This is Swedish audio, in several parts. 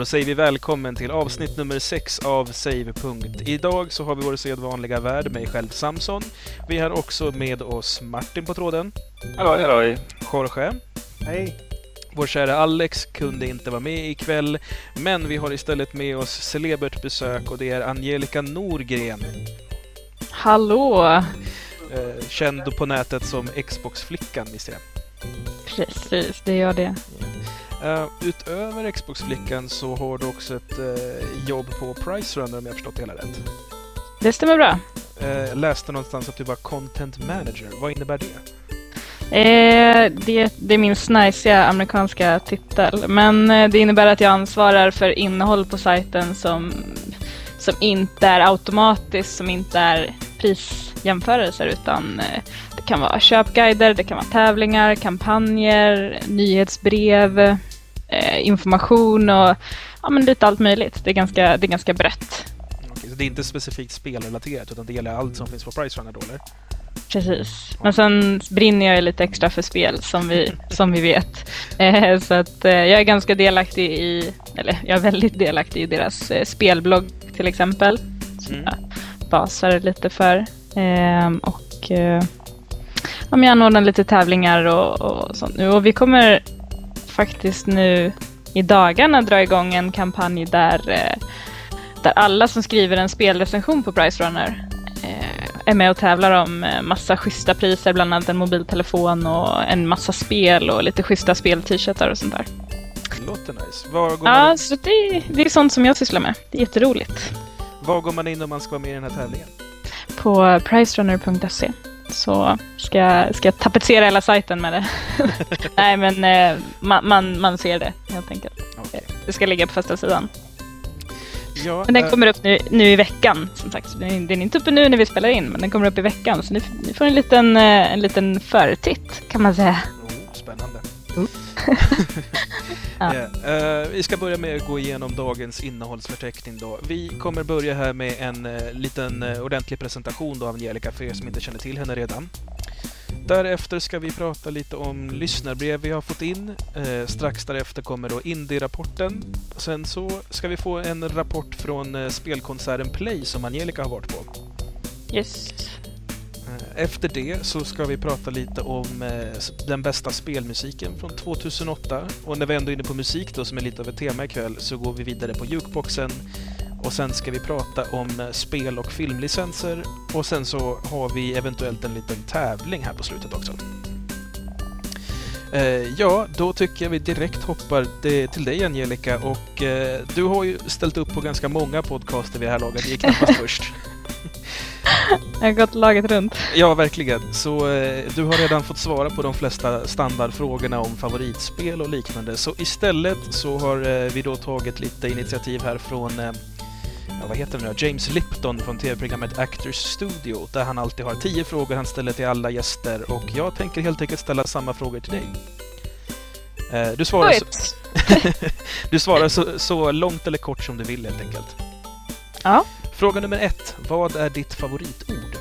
Och då säger vi välkommen till avsnitt nummer 6 av Save. Idag så har vi vår sedvanliga värd, mig själv Samson. Vi har också med oss Martin på tråden. Halloj, halloj. Jorge. Hej. Vår kära Alex kunde inte vara med ikväll, men vi har istället med oss celebert besök och det är Angelica Norgren. Hallå! Eh, känd på nätet som Xbox-flickan, visst jag. Precis, det gör det. Uh, utöver Xbox-flickan så har du också ett uh, jobb på Price Runner om jag förstått det hela rätt. Det stämmer bra. Uh, läste någonstans att du var Content Manager. Vad innebär det? Eh, det, det är min snajsiga amerikanska titel. Men det innebär att jag ansvarar för innehåll på sajten som, som inte är automatiskt, som inte är prisjämförelser utan det kan vara köpguider, det kan vara tävlingar, kampanjer, nyhetsbrev, eh, information och ja, men lite allt möjligt. Det är ganska, det är ganska brett. Okej, så det är inte specifikt spelrelaterat utan det gäller allt som finns på Price Runner då eller? Precis. Men sen brinner jag lite extra för spel som vi, som vi vet. Eh, så att eh, jag är ganska delaktig i, eller jag är väldigt delaktig i deras eh, spelblogg till exempel. Som mm. jag basar lite för. Ehm, och eh, ja, jag anordnar lite tävlingar och, och sånt nu. Och vi kommer faktiskt nu i dagarna dra igång en kampanj där, eh, där alla som skriver en spelrecension på Price Runner eh, är med och tävlar om eh, massa schyssta priser, bland annat en mobiltelefon och en massa spel och lite schyssta spel-t-shirtar och sånt där. Låter nice. Var går ja, man... så det, det är sånt som jag sysslar med. Det är jätteroligt. Var går man in om man ska vara med i den här tävlingen? På pricerunner.se så ska, jag, ska jag tapetsera hela sajten med det. Nej, men eh, man, man, man, ser det helt enkelt. Okay. Det ska ligga på första sidan. Ja, men den äh... kommer upp nu, nu i veckan, som sagt. Den, är inte uppe nu när vi spelar in, men den kommer upp i veckan. Så ni, ni får en liten, eh, en liten förtitt, kan man säga. Oh, spännande. Ja. yeah. uh, vi ska börja med att gå igenom dagens innehållsförteckning. Då. Vi kommer börja här med en uh, liten uh, ordentlig presentation då av Angelica för er som inte känner till henne redan. Därefter ska vi prata lite om lyssnarbrev vi har fått in. Eh, strax därefter kommer då Indie-rapporten. Sen så ska vi få en rapport från spelkonserten Play som Angelica har varit på. Yes. Efter det så ska vi prata lite om eh, den bästa spelmusiken från 2008. Och när vi ändå är inne på musik då, som är lite av ett tema ikväll, så går vi vidare på jukeboxen. Och sen ska vi prata om eh, spel och filmlicenser. Och sen så har vi eventuellt en liten tävling här på slutet också. Eh, ja, då tycker jag vi direkt hoppar till dig Angelica och eh, du har ju ställt upp på ganska många podcaster vid det här laget, det är knappast först. Jag har gått laget runt. Ja, verkligen. Så eh, du har redan fått svara på de flesta standardfrågorna om favoritspel och liknande. Så istället så har eh, vi då tagit lite initiativ här från eh, ja, vad heter det nu James Lipton från tv-programmet Actors Studio där han alltid har tio frågor han ställer till alla gäster och jag tänker helt enkelt ställa samma frågor till dig. Eh, du svarar, så, du svarar så, så långt eller kort som du vill helt enkelt. Ja. Fråga nummer ett. Vad är ditt favoritord?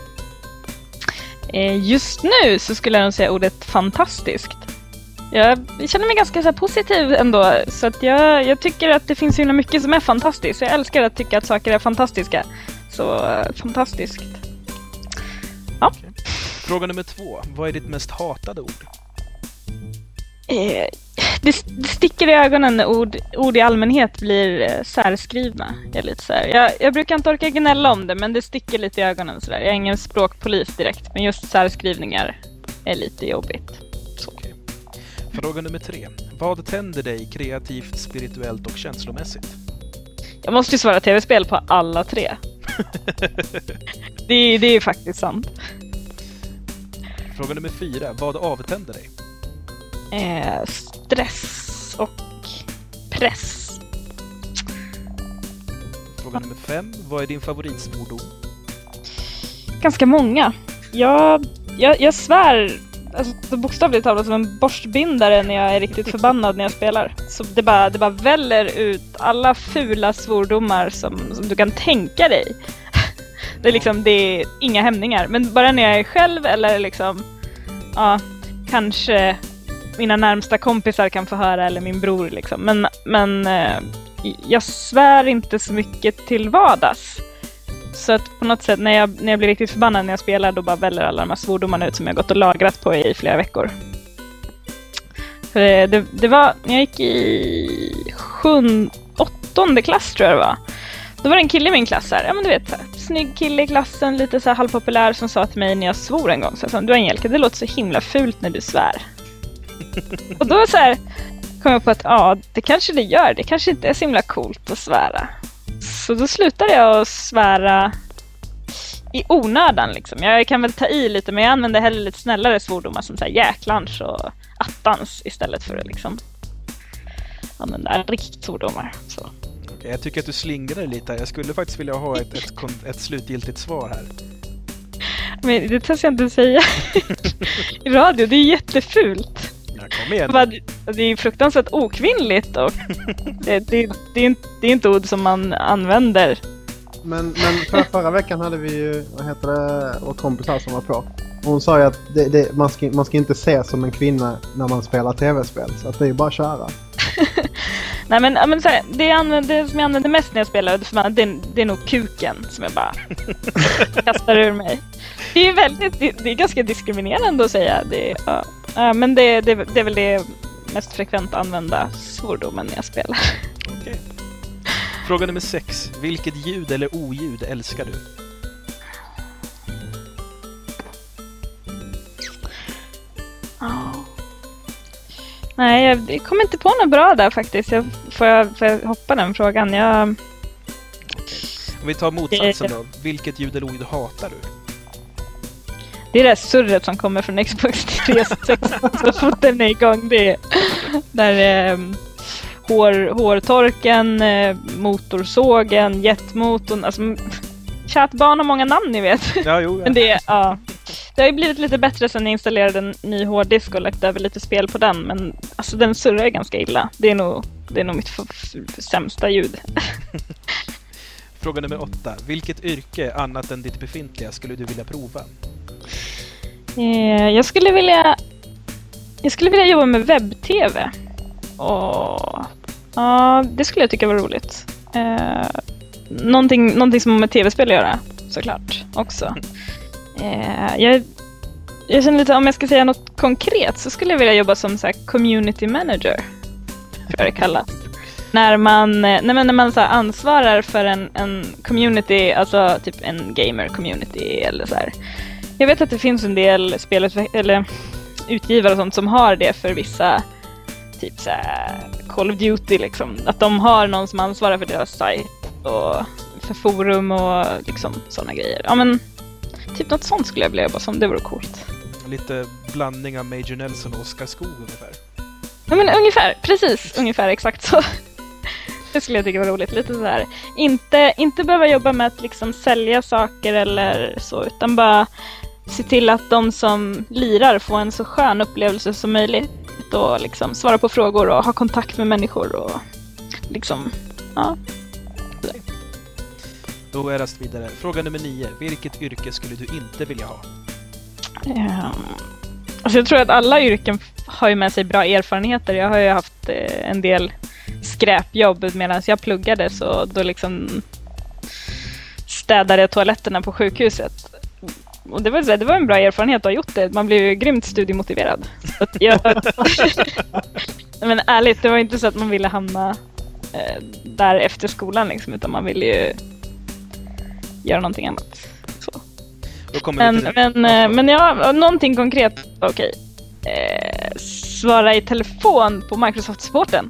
Eh, just nu så skulle jag nog säga ordet fantastiskt. Jag känner mig ganska så positiv ändå, så att jag, jag tycker att det finns så mycket som är fantastiskt. Jag älskar att tycka att saker är fantastiska. Så uh, fantastiskt. Ja. Fråga nummer två. Vad är ditt mest hatade ord? Eh, det, det sticker i ögonen när ord, ord i allmänhet blir eh, särskrivna. Jag, lite så jag, jag, brukar inte orka gnälla om det, men det sticker lite i ögonen. Så där. Jag är ingen språkpolis direkt, men just särskrivningar är lite jobbigt. Så. Okay. Fråga nummer tre. Vad tänder dig kreativt, spirituellt och känslomässigt? Jag måste ju svara tv-spel på alla tre. det, det är faktiskt sant. Fråga nummer fyra. Vad avtänder dig? Eh, stress och press. Fråga nummer fem. Vad är din favoritsvordom? Ganska många. Jag, jag, jag svär alltså, bokstavligt talat som en borstbindare när jag är riktigt förbannad när jag spelar. Så det bara, det bara väller ut alla fula svordomar som, som du kan tänka dig. Det är liksom, det är inga hämningar. Men bara när jag är själv eller liksom, ja, kanske mina närmsta kompisar kan få höra eller min bror liksom. Men, men eh, jag svär inte så mycket till vardags. Så att på något sätt när jag, när jag blir riktigt förbannad när jag spelar då bara väller alla de här svordomarna ut som jag gått och lagrat på i flera veckor. För det, det, det var när jag gick i sjunde, åttonde klass tror jag det var. Då var det en kille i min klass här, ja men du vet, här, snygg kille i klassen, lite så här halvpopulär som sa till mig när jag svor en gång så här, du Angelica, det låter så himla fult när du svär och då så här kom jag på att ja, det kanske det gör, det kanske inte är så himla coolt att svära. Så då slutade jag att svära i onödan liksom. Jag kan väl ta i lite men jag använder hellre lite snällare svordomar som så här jäklans och attans istället för att liksom använda riktigt svordomar. Så. Okej, jag tycker att du slingrar lite. Jag skulle faktiskt vilja ha ett, ett, ett slutgiltigt svar här. Men det törs jag inte säga i radio, det är jättefult. Ja, kom igen. Det är fruktansvärt okvinnligt och det, det, det, det är inte ord som man använder. Men, men för, förra veckan hade vi ju, vad heter det, vår kompis här som var på. Hon sa ju att det, det, man, ska, man ska inte se som en kvinna när man spelar tv-spel. Så att det är ju bara att köra. Nej men, men så här, det, använder, det som jag använder mest när jag spelar, det, det är nog kuken som jag bara kastar ur mig. Det är väldigt, det, det är ganska diskriminerande att säga. Det. Ja, men det, det, det är väl det mest frekvent använda svordomen när jag spelar. Fråga nummer sex. Vilket ljud eller oljud älskar du? Oh. Nej, jag kommer inte på något bra där faktiskt. Jag, får, jag, får jag hoppa den frågan? Jag... Om vi tar motsatsen då. Vilket ljud eller oljud hatar du? Det är det surret som kommer från Xbox 360 så fort den är igång. Det är där eh, hår, hårtorken, eh, motorsågen, jetmotorn. Alltså, kärt barn har många namn ni vet. Ja, jo, ja. Men det, ja. det har ju blivit lite bättre sen jag installerade en ny hårddisk och lagt över lite spel på den. Men alltså den surrar ganska illa. Det är nog, det är nog mitt sämsta ljud. Fråga nummer åtta. Vilket yrke annat än ditt befintliga skulle du vilja prova? Eh, jag skulle vilja... Jag skulle vilja jobba med webb-tv. Och... Ja, det skulle jag tycka var roligt. Eh, någonting, någonting som har med tv-spel att göra, såklart, också. Eh, jag, jag känner lite, om jag ska säga något konkret så skulle jag vilja jobba som så community manager. Tror jag det kallas. När man, när man, när man så ansvarar för en, en community, alltså typ en gamer community eller så här. Jag vet att det finns en del spel eller utgivare och sånt som har det för vissa typ så Call of Duty liksom. Att de har någon som ansvarar för deras sajt och för forum och liksom sådana grejer. Ja men typ något sånt skulle jag vilja jobba som, det vore coolt. Lite blandning av Major Nelson och Oskar Skog ungefär. Ja men ungefär, precis ungefär exakt så. Det skulle jag tycka var roligt. Lite sådär. Inte, inte behöva jobba med att liksom sälja saker eller så, utan bara se till att de som lirar får en så skön upplevelse som möjligt. Och liksom svara på frågor och ha kontakt med människor och liksom, ja. Då är rast vidare. Fråga nummer nio. Vilket yrke skulle du inte vilja ha? Um, alltså jag tror att alla yrken har ju med sig bra erfarenheter. Jag har ju haft eh, en del skräpjobb medan jag pluggade så då liksom städade jag toaletterna på sjukhuset och det, var, så här, det var en bra erfarenhet att ha gjort det. Man blev ju grymt studiemotiverad. Jag, men ärligt, det var inte så att man ville hamna eh, där efter skolan liksom, utan man ville ju göra någonting annat. Så. Men, men, eh, men ja, någonting konkret, okej. Eh, svara i telefon på Microsoft-supporten.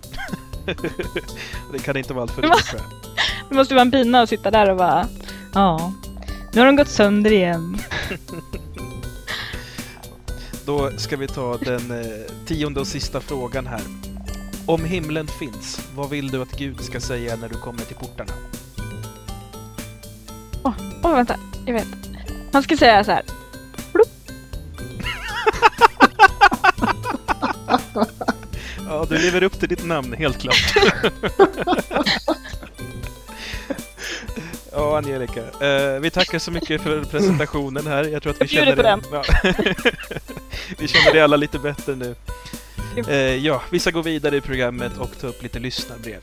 det kan inte vara allt för mycket. Det måste vara en pina att sitta där och bara, ja, nu har de gått sönder igen. Då ska vi ta den eh, tionde och sista frågan här. Om himlen finns, vad vill du att Gud ska säga när du kommer till portarna? Åh, oh, oh, vänta. Jag vet. Han ska säga så här. ja, du lever upp till ditt namn, helt klart. Ja, Angelica. Eh, vi tackar så mycket för presentationen här. Jag tror att vi känner det. Ja. vi känner det alla lite bättre nu. Eh, ja, vi ska gå vidare i programmet och ta upp lite lyssnarbrev.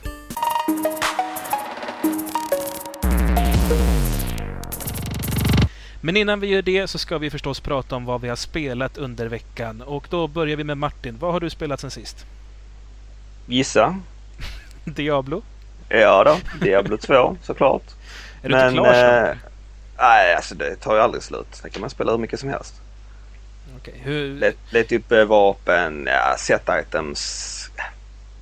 Men innan vi gör det så ska vi förstås prata om vad vi har spelat under veckan. Och då börjar vi med Martin. Vad har du spelat sen sist? Gissa? Diablo? Ja då, Diablo 2 såklart. Är du inte klar snart? eh, Nej, alltså det tar ju aldrig slut. Det kan man spela hur mycket som helst. Okej, hur... Let, leta upp eh, vapen, ja, set items.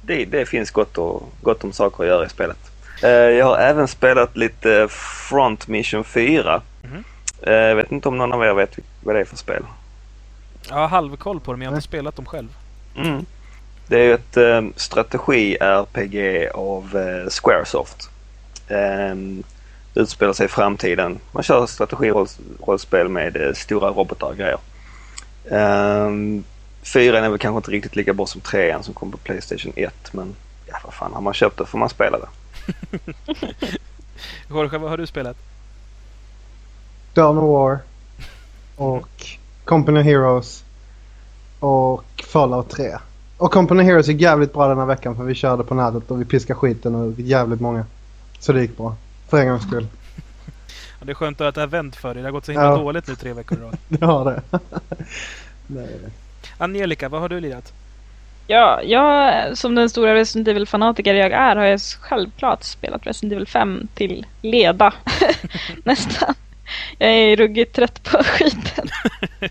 Det, det finns gott, och, gott om saker att göra i spelet. Eh, jag har även spelat lite Front Mission 4. Mhm. Eh, Jag vet inte om någon av er vet vad det är för spel. Jag har halvkoll på dem, men jag har inte spelat dem själv. Mm. Det är ju ett strategi-RPG av Squaresoft. Utspelar sig i framtiden. Man kör strategirollspel med eh, stora robotar och grejer. Eh, fyran är väl kanske inte riktigt lika bra som trean som kom på Playstation 1 men ja, vad fan, har man köpt det får man spela det. Jorge, vad har du spelat? Dawn of War. Och Company of Heroes. Och Fallout 3. Och Company of Heroes är jävligt bra den här veckan för vi körde på nätet och vi piskade skiten och jävligt många. Så det gick bra. För en gångs skull. Ja, det är skönt att det har vänt för dig. Det har gått så himla Ja. dåligt nu tre veckor i rad. Det har det. Nej. Angelica, vad har du lirat? Ja, jag som den stora Resident Evil-fanatiker jag är har jag självklart spelat Resident Evil 5 till leda. Nästan. Jag är ruggigt trött på skiten.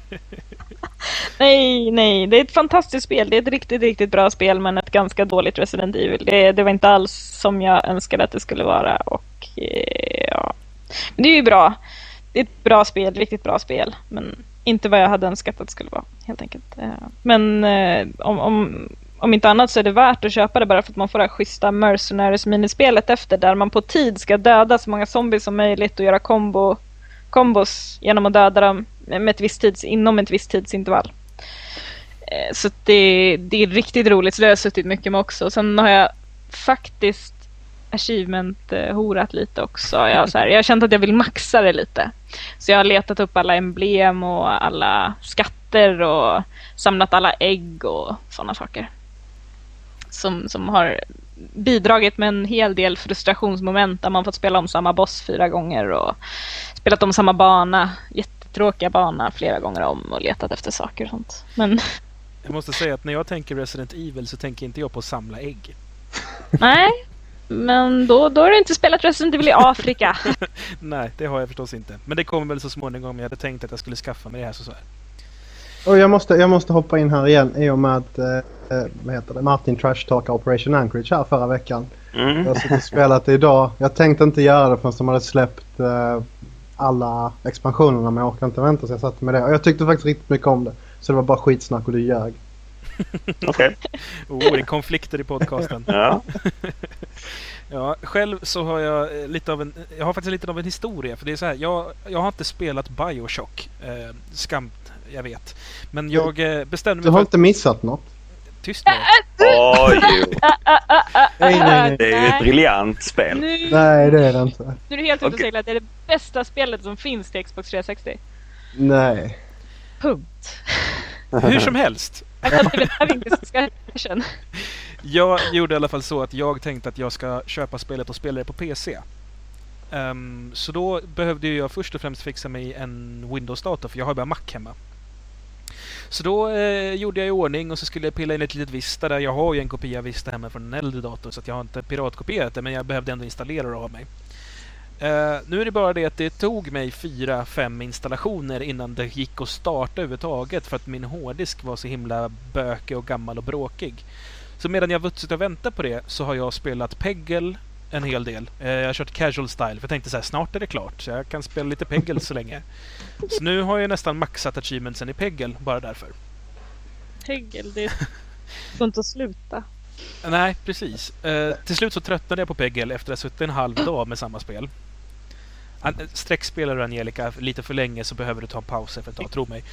nej, nej. Det är ett fantastiskt spel. Det är ett riktigt, riktigt bra spel men ett ganska dåligt Resident Evil. Det, det var inte alls som jag önskade att det skulle vara. Och Eh, ja. Men det är ju bra. Det är ett bra spel, riktigt bra spel. Men inte vad jag hade önskat att det skulle vara, helt enkelt. Eh, men eh, om, om, om inte annat så är det värt att köpa det bara för att man får det här schyssta Mercenaries minispelet efter där man på tid ska döda så många zombies som möjligt och göra kombo, kombos genom att döda dem med ett visst tids, inom ett visst tidsintervall. Så det, det är riktigt roligt, så det har jag suttit mycket med också. Sen har jag faktiskt achievement-horat lite också. Jag så här, jag har känt att jag vill maxa det lite. Så jag har letat upp alla emblem och alla skatter och samlat alla ägg och sådana saker. Som, som har bidragit med en hel del frustrationsmoment där man fått spela om samma boss fyra gånger och spelat om samma bana, jättetråkiga bana flera gånger om och letat efter saker och sånt. Men Jag måste säga att när jag tänker Resident Evil så tänker inte jag på att samla ägg. nej, men då, då har du inte spelat Resident Evil i Afrika. Nej, det har jag förstås inte. Men det kommer väl så småningom. Jag hade tänkt att jag skulle skaffa mig det här så så här. Och jag måste, jag måste hoppa in här igen i och med att eh, vad heter det? Martin trash talk Operation Anchorage här förra veckan. Mm. Jag har spelat det idag. Jag tänkte inte göra det förrän de hade släppt eh, alla expansionerna men jag orkade inte vänta så jag satte med det. Och jag tyckte faktiskt riktigt mycket om det. Så det var bara skitsnack och du ljög. Okej. Oh, det är konflikter i podcasten. Ja. Ja, själv så har jag eh, lite av en... Jag har faktiskt lite av en historia. För det är så här, jag, jag har inte spelat Bioshock. Eh, skamt, jag vet. Men jag eh, bestämde Du mig har för inte missat något. Tyst nu. Oj, jo. Nej, nej, nej. Det är ju ett briljant spel. Nu, Nej det är det inte. nu är du helt ute och Okej. seglar. Det är det bästa spelet som finns till Xbox 360. Nej. Punkt. Hur som helst. Jag är inte. Jag gjorde i alla fall så att jag tänkte att jag ska köpa spelet och spela det på PC. Um, ehm, så då behövde jag först och främst fixa mig en Windows-dator för jag har bara Mac hemma. Så då eh, gjorde jag i ordning och så skulle jag pilla in ett litet Vista där. Jag har ju en kopia av Vista hemma från en äldre dator så att jag har inte piratkopierat det men jag behövde ändå installera det av mig. Uh, nu är det bara det att det tog mig fyra, fem installationer innan det gick att starta överhuvudtaget för att min hårddisk var så himla bökig och gammal och bråkig. Så medan jag vuxit och väntat på det så har jag spelat Peggle en hel del. Uh, jag har kört casual style för jag tänkte så här, snart är det klart så jag kan spela lite Peggle så länge. Så nu har jag nästan maxat achievementsen i Peggle bara därför. Peggle, det får inte att sluta. Nej, precis. Eh, till slut så tröttnade jag på Peggel efter att ha suttit en halv dag med samma spel. An- eh, Sträckspelar du Angelica lite för länge så behöver du ta en paus efter ett tag, tro mig.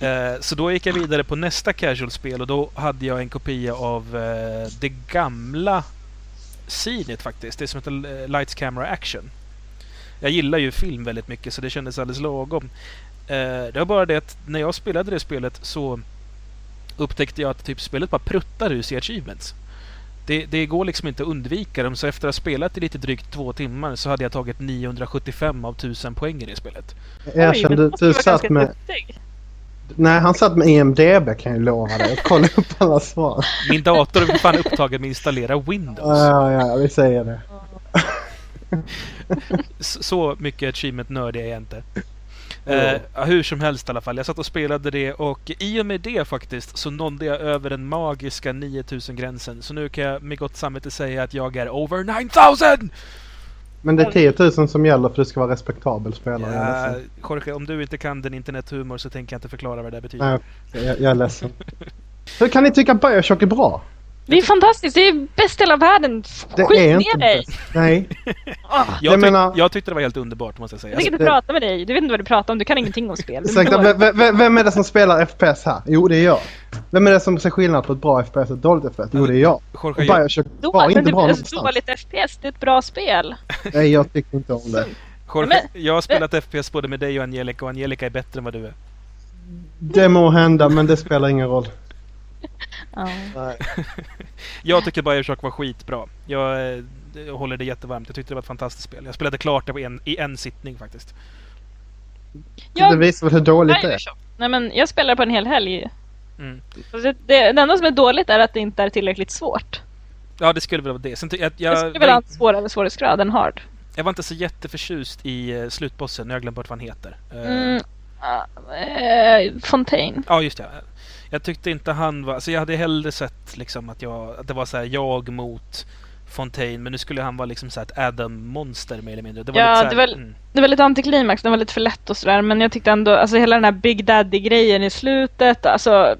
Eh, så då gick jag vidare på nästa casual-spel och då hade jag en kopia av eh, det gamla Zenit faktiskt. Det som heter eh, Lights Camera Action. Jag gillar ju film väldigt mycket så det kändes alldeles lagom. Eh, det var bara det att när jag spelade det spelet så upptäckte jag att typ spelet bara pruttar ur sig achievements. Det, det går liksom inte att undvika dem, så efter att ha spelat i lite drygt två timmar så hade jag tagit 975 av 1000 poäng i det spelet. Erkänn, du, du satt med... Nej, han satt med IMDB kan jag lova dig och kollade upp alla svar. Min dator är fan upptagen med att installera Windows. Ja, ja, vi säger det. Så, så mycket achievement-nördig är jag inte. Uh, hur som helst i alla fall. Jag satt och spelade det och i och med det faktiskt så nådde jag över den magiska 9000-gränsen. Så nu kan jag med gott samvete säga att jag är over 9000! Men det är 10 000 som gäller för att du ska vara respektabel spelare. Ja. Jorge, om du inte kan den internethumor så tänker jag inte förklara vad det betyder. Nej, jag, jag är ledsen. Hur kan ni tycka Bioshock är bra? Det är fantastiskt, det är bäst i hela världen. Det Skit är ner dig! Nej. Ah, Jag, Jag tyck- menar- jag tyckte det var helt underbart måste jag säga. jag vill inte det- prata med dig, du vet inte vad du pratar om, du kan ingenting om spel. Vem, är det som spelar FPS här? Jo, det är jag. Vem är det som ser skillnad på ett bra FPS och ett dåligt FPS? Jo, det är jag. Och Jorge, jag, Bioshock Då, var inte det bra någonstans. så dåligt FPS, det är ett bra spel. Nej, jag tycker inte om det. Jorge, Men- jag har spelat FPS både med dig och Angelica och Angelica är bättre än vad du är. Det må hända, men det spelar ingen roll. Ja. Jag tycker Bioshock var skitbra. Jag, eh, jag håller det jättevarmt. Jag tyckte det var ett fantastiskt spel. Jag spelade klart det på en, i en sittning faktiskt. Jag- Det visar väl hur dåligt det är. Nej men jag spelar på en hel helg. Mm. Det, det, det enda som är dåligt är att det inte är tillräckligt svårt. Ja, det skulle väl vara det. Sen, jag, Jag jag, skulle vilja ha en svårare svårighetsgrad än hard. jag var inte så jätteförtjust i uh, slutbossen. Nu har jag glömt bort vad han heter. Eh, Mm. eh, Fontaine. Ja, just det. Jag tyckte inte han var... Alltså jag hade hellre sett liksom att, jag, att det var så här jag mot Fontaine. Men nu skulle han vara liksom så här ett Adam-monster mer eller mindre. Det var Ja, lite så här, det var- mm. Det var lite antiklimax, det var lite för lätt och sådär. Men jag tyckte ändå, alltså hela den här Big Daddy-grejen i slutet, alltså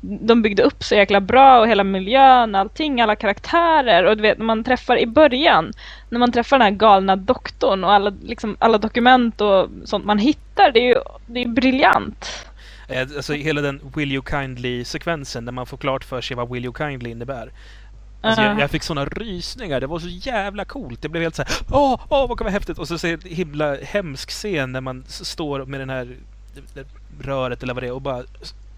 de byggde upp så jäkla bra och hela miljön, allting, alla karaktärer och du vet när man träffar i början när man träffar den här galna doktorn och alla, liksom, alla dokument och sånt man hittar, det är ju det är briljant. Eh, Alltså hela den Will You Kindly-sekvensen där man får klart för sig vad Will You Kindly innebär. Alltså jag, Ja. jag fick såna rysningar, det var så jävla coolt. Jag blev helt så här, åh, åh vad kan vara häftigt. Och så ser det himla hemsk scen när man står med den här det- det röret eller vad det är och bara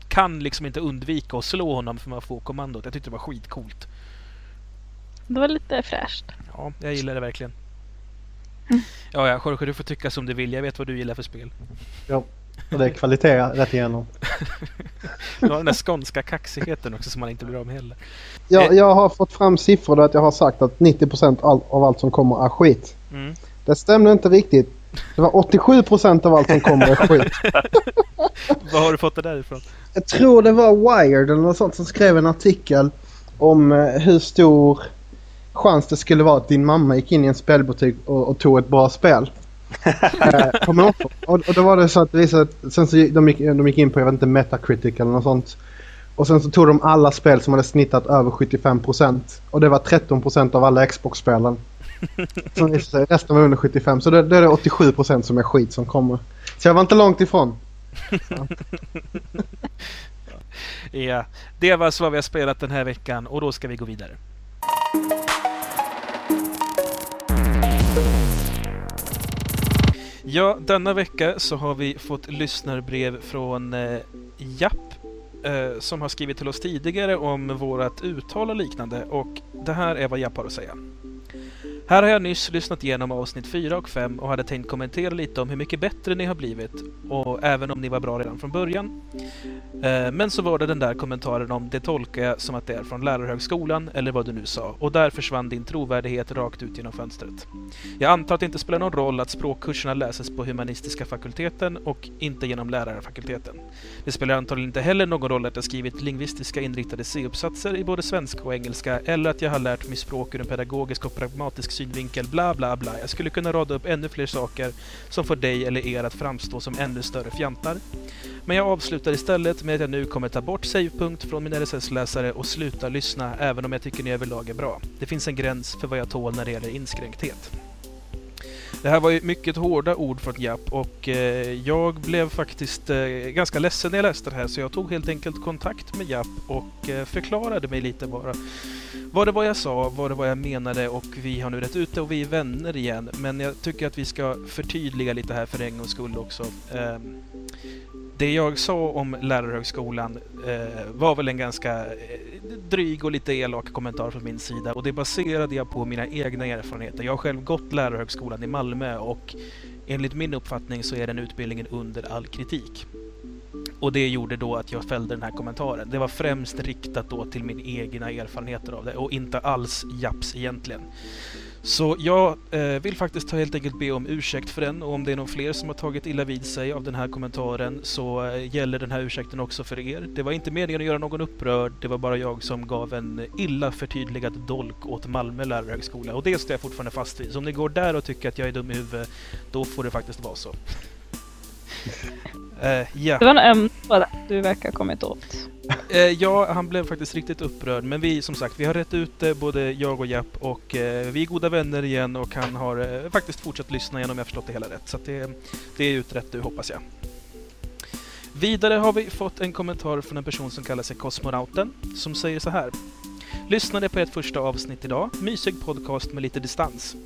kan liksom inte undvika att slå honom för man får kommandot. Jag tyckte det var skitcoolt. Det var lite fräscht. Ja, jag gillar det verkligen. Mm. Ja, ja, Jorge, du får tycka som du vill. Jag vet vad du gillar för spel. Ja. Och det är kvalitet rätt igenom. Du har den där skånska kaxigheten också som man inte blir av med heller. Jag, jag har fått fram siffror där att jag har sagt att 90% all, av allt som kommer är skit. Mm. Det stämde inte riktigt. Det var 87% av allt som kommer är skit. Vad har du fått det därifrån? Jag tror det var Wired eller något sånt som skrev en artikel om eh, hur stor chans det skulle vara att din mamma gick in i en spelbutik och, och tog ett bra spel. Eh, kommer ihåg. och, och då var det så att det visade att sen så de, gick, de gick in på, jag vet inte, Metacritic eller något sånt. Och sen så tog de alla spel som hade snittat över 75% och det var 13% av alla Xbox-spelen. Som visade sig, resten var under 75 så då, då är det 87% som är skit som kommer. Så jag var inte långt ifrån. Ja, det var så vi har spelat den här veckan och då ska vi gå vidare. Ja, denna vecka så har vi fått lyssnarbrev från eh, Japp eh, som har skrivit till oss tidigare om vårat uttal och liknande och det här är vad Japp har att säga. Här har jag nyss lyssnat igenom avsnitt 4 och 5 och hade tänkt kommentera lite om hur mycket bättre ni har blivit och även om ni var bra redan från början. Eh, men så var det den där kommentaren om det tolkar jag som att det är från lärarhögskolan eller vad du nu sa och där försvann din trovärdighet rakt ut genom fönstret. Jag antar att det inte spelar någon roll att språkkurserna läses på humanistiska fakulteten och inte genom lärarfakulteten. Det spelar antagligen inte heller någon roll att jag skrivit lingvistiska inriktade C-uppsatser i både svenska och engelska eller att jag har lärt mig språk ur en pedagogisk och pragmatisk synvinkel, bla bla bla. Jag skulle kunna rada upp ännu fler saker som får dig eller er att framstå som ännu större fjantar. Men jag avslutar istället med att jag nu kommer ta bort savepunkt från min RSS-läsare och sluta lyssna även om jag tycker ni överlag är bra. Det finns en gräns för vad jag tål när det gäller inskränkthet. Det här var ju mycket hårda ord från Japp och eh, jag blev faktiskt eh, ganska ledsen när jag läste det här så jag tog helt enkelt kontakt med Japp och eh, förklarade mig lite bara vad det var jag sa, vad det var jag menade och vi har nu rätt ut det och vi är vänner igen. Men jag tycker att vi ska förtydliga lite här för en gångs skull också. Ehm, det jag sa om lärarhögskolan eh, var väl en ganska... Eh, dryg och lite elak kommentar från min sida och det baserade jag på mina egna erfarenheter. Jag har själv gått lärarhögskolan i Malmö och enligt min uppfattning så är den utbildningen under all kritik. Och det gjorde då att jag fällde den här kommentaren. Det var främst riktat då till min egna erfarenheter av det och inte alls japs egentligen. Så jag eh, vill faktiskt helt enkelt be om ursäkt för den och om det är någon fler som har tagit illa vid sig av den här kommentaren så eh, gäller den här ursäkten också för er. Det var inte meningen att göra någon upprörd, det var bara jag som gav en illa förtydligad dolk åt Malmö lärarhögskola och det står jag fortfarande fast vid. Så om ni går där och tycker att jag är dum i huvudet, då får det faktiskt vara så. Eh, ja. Det var en tå du verkar ha kommit åt. Eh, ja, han blev faktiskt riktigt upprörd. Men vi, som sagt, vi har rätt ut det, både jag och Japp. Och eh, vi är goda vänner igen och han har eh, faktiskt fortsatt lyssna igen om jag förstått det hela rätt. Så att det, det är utrett nu, hoppas jag. Vidare har vi fått en kommentar från en person som kallar sig Kosmonauten, som säger så här. Lyssnade på ett första avsnitt idag. Mysig podcast med lite distans.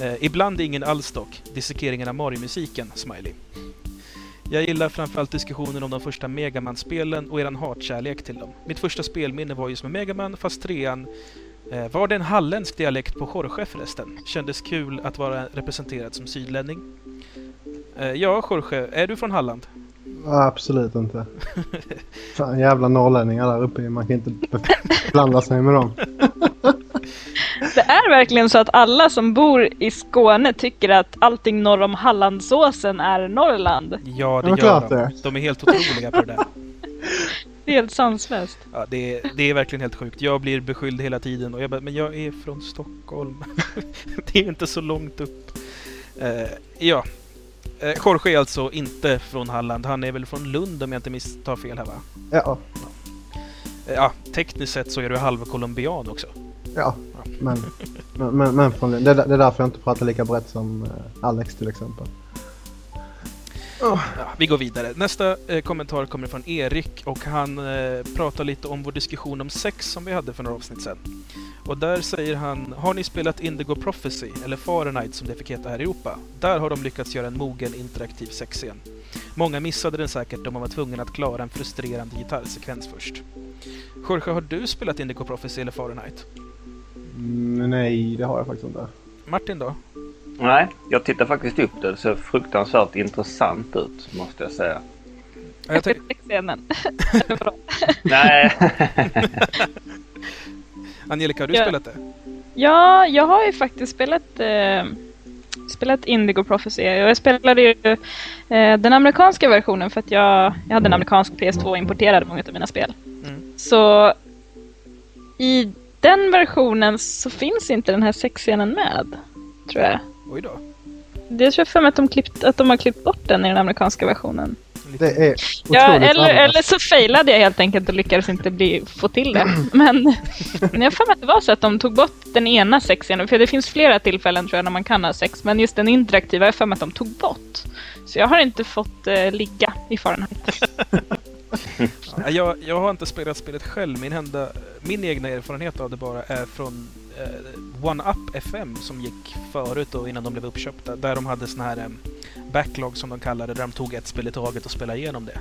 Eh, ibland ingen alls dock. Dissekeringen av Mario-musiken, smiley. Jag gillar framförallt diskussionen om de första Megaman-spelen och eran hatkärlek till dem. Mitt första spelminne var just med Megaman, fast trean eh, var det en halländsk dialekt på Jorge förresten? Kändes kul att vara representerad som sydlänning. Eh, ja, Jorge, är du från Halland? Absolut inte. Fan jävla norrlänningar där uppe. Man kan inte blanda sig med dem. Det är verkligen så att alla som bor i Skåne tycker att allting norr om Hallandsåsen är Norrland. Ja, det Ja, gör klart de. det. De är helt otroliga på det där. Det är helt sanslöst. Ja, det, är, det är verkligen helt sjukt. Jag blir beskylld hela tiden och jag bara, men jag är från Stockholm. det är inte så långt upp. Eh, ja. Eh, Jorge är alltså inte från Halland. Han är väl från Lund om jag inte misstar fel här va? Ja, Eh, ja, tekniskt sett så är du halvcolombian också ja. Men, men, men, men från, det, är- det är därför jag inte pratar lika brett som eh, Alex till exempel. Ja, vi går vidare. Nästa eh, kommentar kommer från Erik och han eh, pratar lite om vår diskussion om sex som vi hade för några avsnitt sedan. Och där säger han, har ni spelat Indigo Prophecy, eller Fahrenheit som det fick heta här i Europa? Där har de lyckats göra en mogen interaktiv sexscen. Många missade den säkert då man var tvungen att klara en frustrerande gitarrsekvens först. Jorge, har du spelat Indigo Prophecy eller Fahrenheit? Mm, nej, det har jag faktiskt inte. Martin då? Nej, jag tittar faktiskt upp det. Det ser fruktansvärt intressant ut måste jag säga. Ja, Jag Scenen. Nej, Angelica, har du Ja. spelat det? Ja, jag har ju faktiskt spelat, eh, spelat Indigo Prophecy. Och jag spelade ju eh, den amerikanska versionen för att jag, jag hade en amerikansk PS2 och importerade många av mina spel. Mm. Så i den versionen så finns inte den här sexscenen med, tror jag. Oj då. Det tror jag för mig att de, klippt, att de har klippt bort den i den amerikanska versionen. Det är Ja, eller, eller så failade jag helt enkelt och lyckades inte bli, få till det. Men, men jag har för mig att det var så att de tog bort den ena sexscenen. För det finns flera tillfällen tror jag när man kan ha sex. Men just den interaktiva, jag har för mig att de tog bort. Så jag har inte fått eh, ligga i Fahrenheit. Ja, Jag, jag har inte spelat spelet själv. Min, enda, min egna erfarenhet av det bara är från eh, One Up FM som gick förut då innan de blev uppköpta. Där de hade sån här eh, backlog som de kallade där de tog ett spel i taget och spelade igenom det.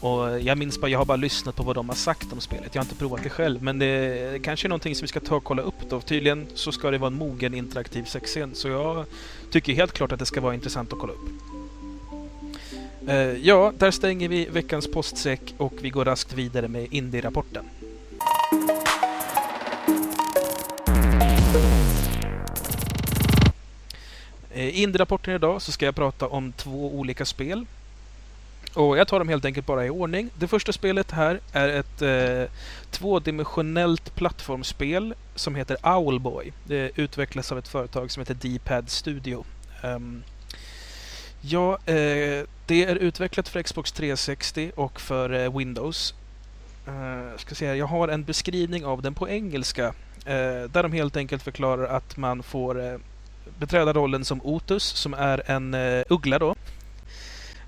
Och jag minns bara, jag har bara lyssnat på vad de har sagt om spelet. Jag har inte provat det själv, men det kanske är någonting som vi ska ta och kolla upp då. Tydligen så ska det vara en mogen interaktiv sexscen, så jag tycker helt klart att det ska vara intressant att kolla upp. Eh, ja, där stänger vi veckans postsäck och vi går raskt vidare med Indie-rapporten. I Indie-rapporten idag så ska jag prata om två olika spel. Och jag tar dem helt enkelt bara i ordning. Det första spelet här är ett eh, tvådimensionellt plattformsspel som heter Owlboy. Det utvecklas av ett företag som heter D-Pad Studio. Um, Ja, eh, det är utvecklat för Xbox 360 och för eh, Windows. Eh, ska säga, jag har en beskrivning av den på engelska eh, där de helt enkelt förklarar att man får eh, beträda rollen som Otus som är en eh, uggla då.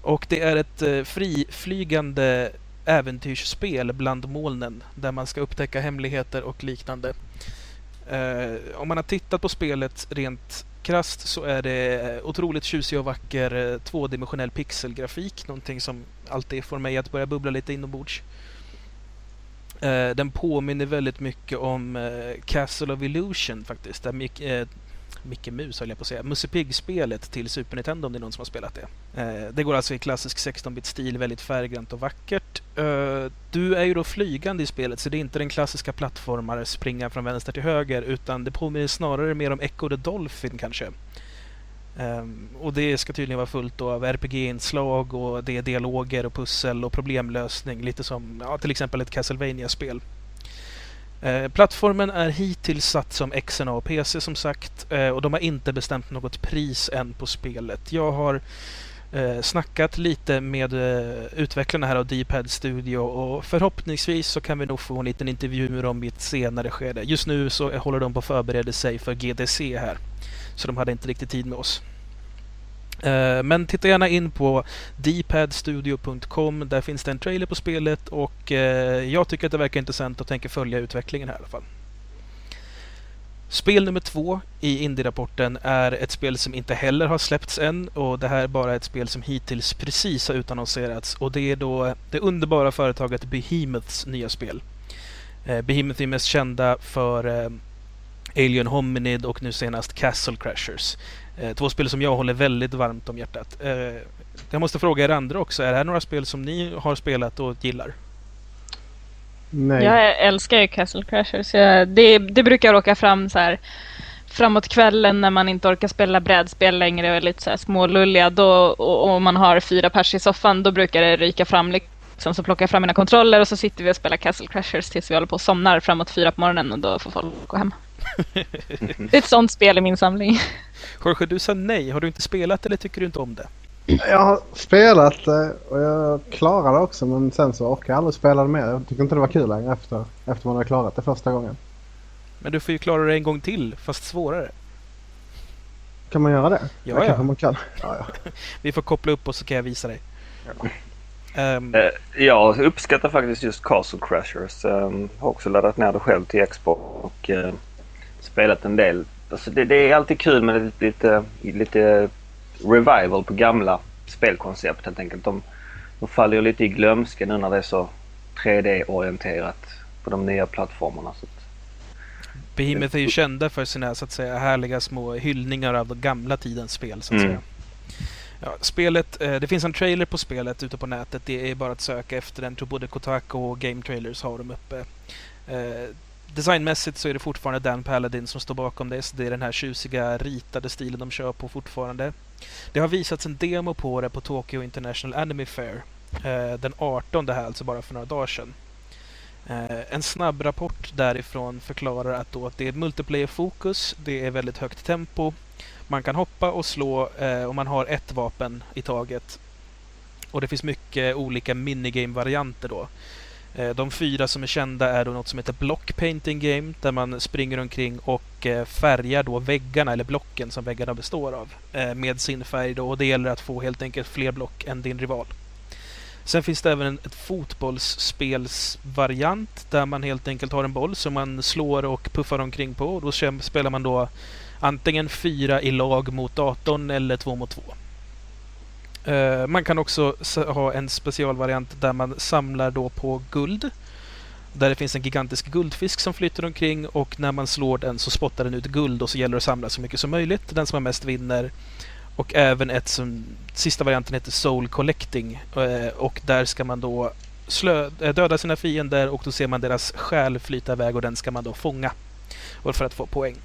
Och det är ett eh, friflygande äventyrsspel bland molnen där man ska upptäcka hemligheter och liknande. Eh, om man har tittat på spelet rent krasst så är det eh, otroligt tjusig och vacker eh, tvådimensionell pixelgrafik. Någonting som alltid får mig att börja bubbla lite inombords. Eh, den påminner väldigt mycket om Castle of Illusion faktiskt. Där Micke Mus höll jag på att säga. Musse Pigg-spelet till Super Nintendo om det är någon som har spelat det. Eh, det går alltså i klassisk 16-bit-stil, väldigt färggrant och vackert. Eh, du är ju då flygande i spelet så det är inte den klassiska plattformare springa från vänster till höger utan det påminner snarare mer om Echo the Dolphin kanske. Um, och det ska tydligen vara fullt av RPG-inslag och det är dialoger och pussel och problemlösning. Lite som ja, till exempel ett castlevania spel Eh, plattformen är hittills satt som XNA och PC som sagt eh, och de har inte bestämt något pris än på spelet. Jag har eh, snackat lite med utvecklarna här av D-Pad Studio och förhoppningsvis så kan vi nog få en liten intervju med dem i ett senare skede. Just nu så håller de på att förbereda sig för GDC här. Så de hade inte riktigt tid med oss. Eh, men titta gärna in på dpadstudio.com. Där finns det en trailer på spelet och eh, jag tycker att det verkar intressant och tänker följa utvecklingen här i alla fall. Spel nummer två i Indie-rapporten är ett spel som inte heller har släppts än och det här är bara ett spel som hittills precis har utannonserats och det är då det underbara företaget Behemoths nya spel. Eh, Behemoth är mest kända för Alien Hominid och nu senast Castle Crashers. Eh, två spel som jag håller väldigt varmt om hjärtat. Eh, jag måste fråga er andra också, är det här några spel som ni har spelat och gillar? Nej. Jag älskar ju Castle Crashers. Jag, det, det brukar råka fram så här framåt kvällen när man inte orkar spela brädspel längre och är lite så här smålulliga då, och, och man har fyra pers i soffan, då brukar det ryka fram liksom. Så plockar jag fram mina kontroller och så sitter vi och spelar Castle Crashers tills vi håller på och somnar framåt fyra på morgonen och då får folk gå hem. Det är ett sånt spel i min samling. Jorge, du sa nej. Har du inte spelat eller tycker du inte om det? Jag har spelat det och jag klarade det också men sen så orkar jag aldrig spela det mer. Jag tycker inte det var kul längre efter, efter man har klarat det första gången. Men du får ju klara det en gång till, fast svårare. Kan man göra det? Ja, det ja. kanske man kan. Ja, ja. Vi får koppla upp och så kan jag visa dig. Um, Eh, Jag uppskattar faktiskt just Castle Crashers. Um, har också laddat ner det själv till Xbox och eh, spelat en del. Alltså det, det är alltid kul med lite, lite, lite revival på gamla spelkoncept helt enkelt. De, de faller ju lite i glömska nu när det är så 3D-orienterat på de nya plattformarna. Så att, Behemoth är ju kända för sina så att säga härliga små hyllningar av den gamla tidens spel så att Mm. säga. Ja, spelet, eh, det finns en trailer på spelet ute på nätet. Det är bara att söka efter den. Jag tror både Kotaku och Game Trailers har dem uppe. Designmässigt så är det fortfarande Dan Paladin som står bakom det. Så det är den här tjusiga ritade stilen de kör på fortfarande. Det har visats en demo på det på Tokyo International Anime Fair. Eh, den 18 här, alltså bara för några dagar sedan. Eh, en snabb rapport därifrån förklarar att, då att det är multiplayer-fokus, det är väldigt högt tempo, man kan hoppa och slå eh, och man har ett vapen i taget. Och det finns mycket olika minigame-varianter då. Eh, de fyra som är kända är då något som heter Block Painting Game där man springer omkring och eh, färgar då väggarna eller blocken som väggarna består av eh, med sin färg då och det gäller att få helt enkelt fler block än din rival. Sen finns det även en ett fotbollsspelsvariant där man helt enkelt har en boll som man slår och puffar omkring på. Och då spelar man då antingen fyra i lag mot datorn eller två mot två. Eh, man kan också ha en specialvariant där man samlar då på guld. Där det finns en gigantisk guldfisk som flyter omkring och när man slår den så spottar den ut guld och så gäller det att samla så mycket som möjligt. Den som har mest vinner. Och även ett som, sista varianten heter Soul Collecting eh, och där ska man då slö, eh, döda sina fiender och då ser man deras själ flyta iväg och den ska man då fånga. Och för att få poäng.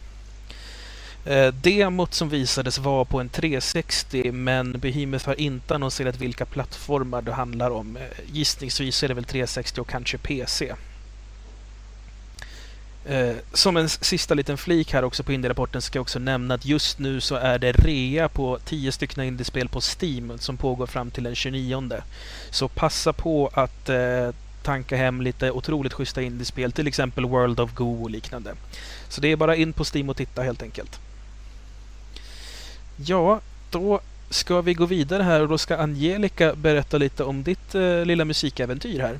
Eh, demot som visades var på en 360 men Behemoth har inte annonserat vilka plattformar det handlar om. Eh, gissningsvis är det väl 360 och kanske PC. Eh, som en sista liten flik här också på Indie-rapporten ska jag också nämna att just nu så är det rea på 10 stycken indiespel på Steam som pågår fram till den 29. Så passa på att eh, tanka hem lite otroligt schyssta indiespel, till exempel World of Go och liknande. Så det är bara in på Steam och titta helt enkelt. Ja, då ska vi gå vidare här och då ska Angelica berätta lite om ditt eh, lilla musikäventyr här.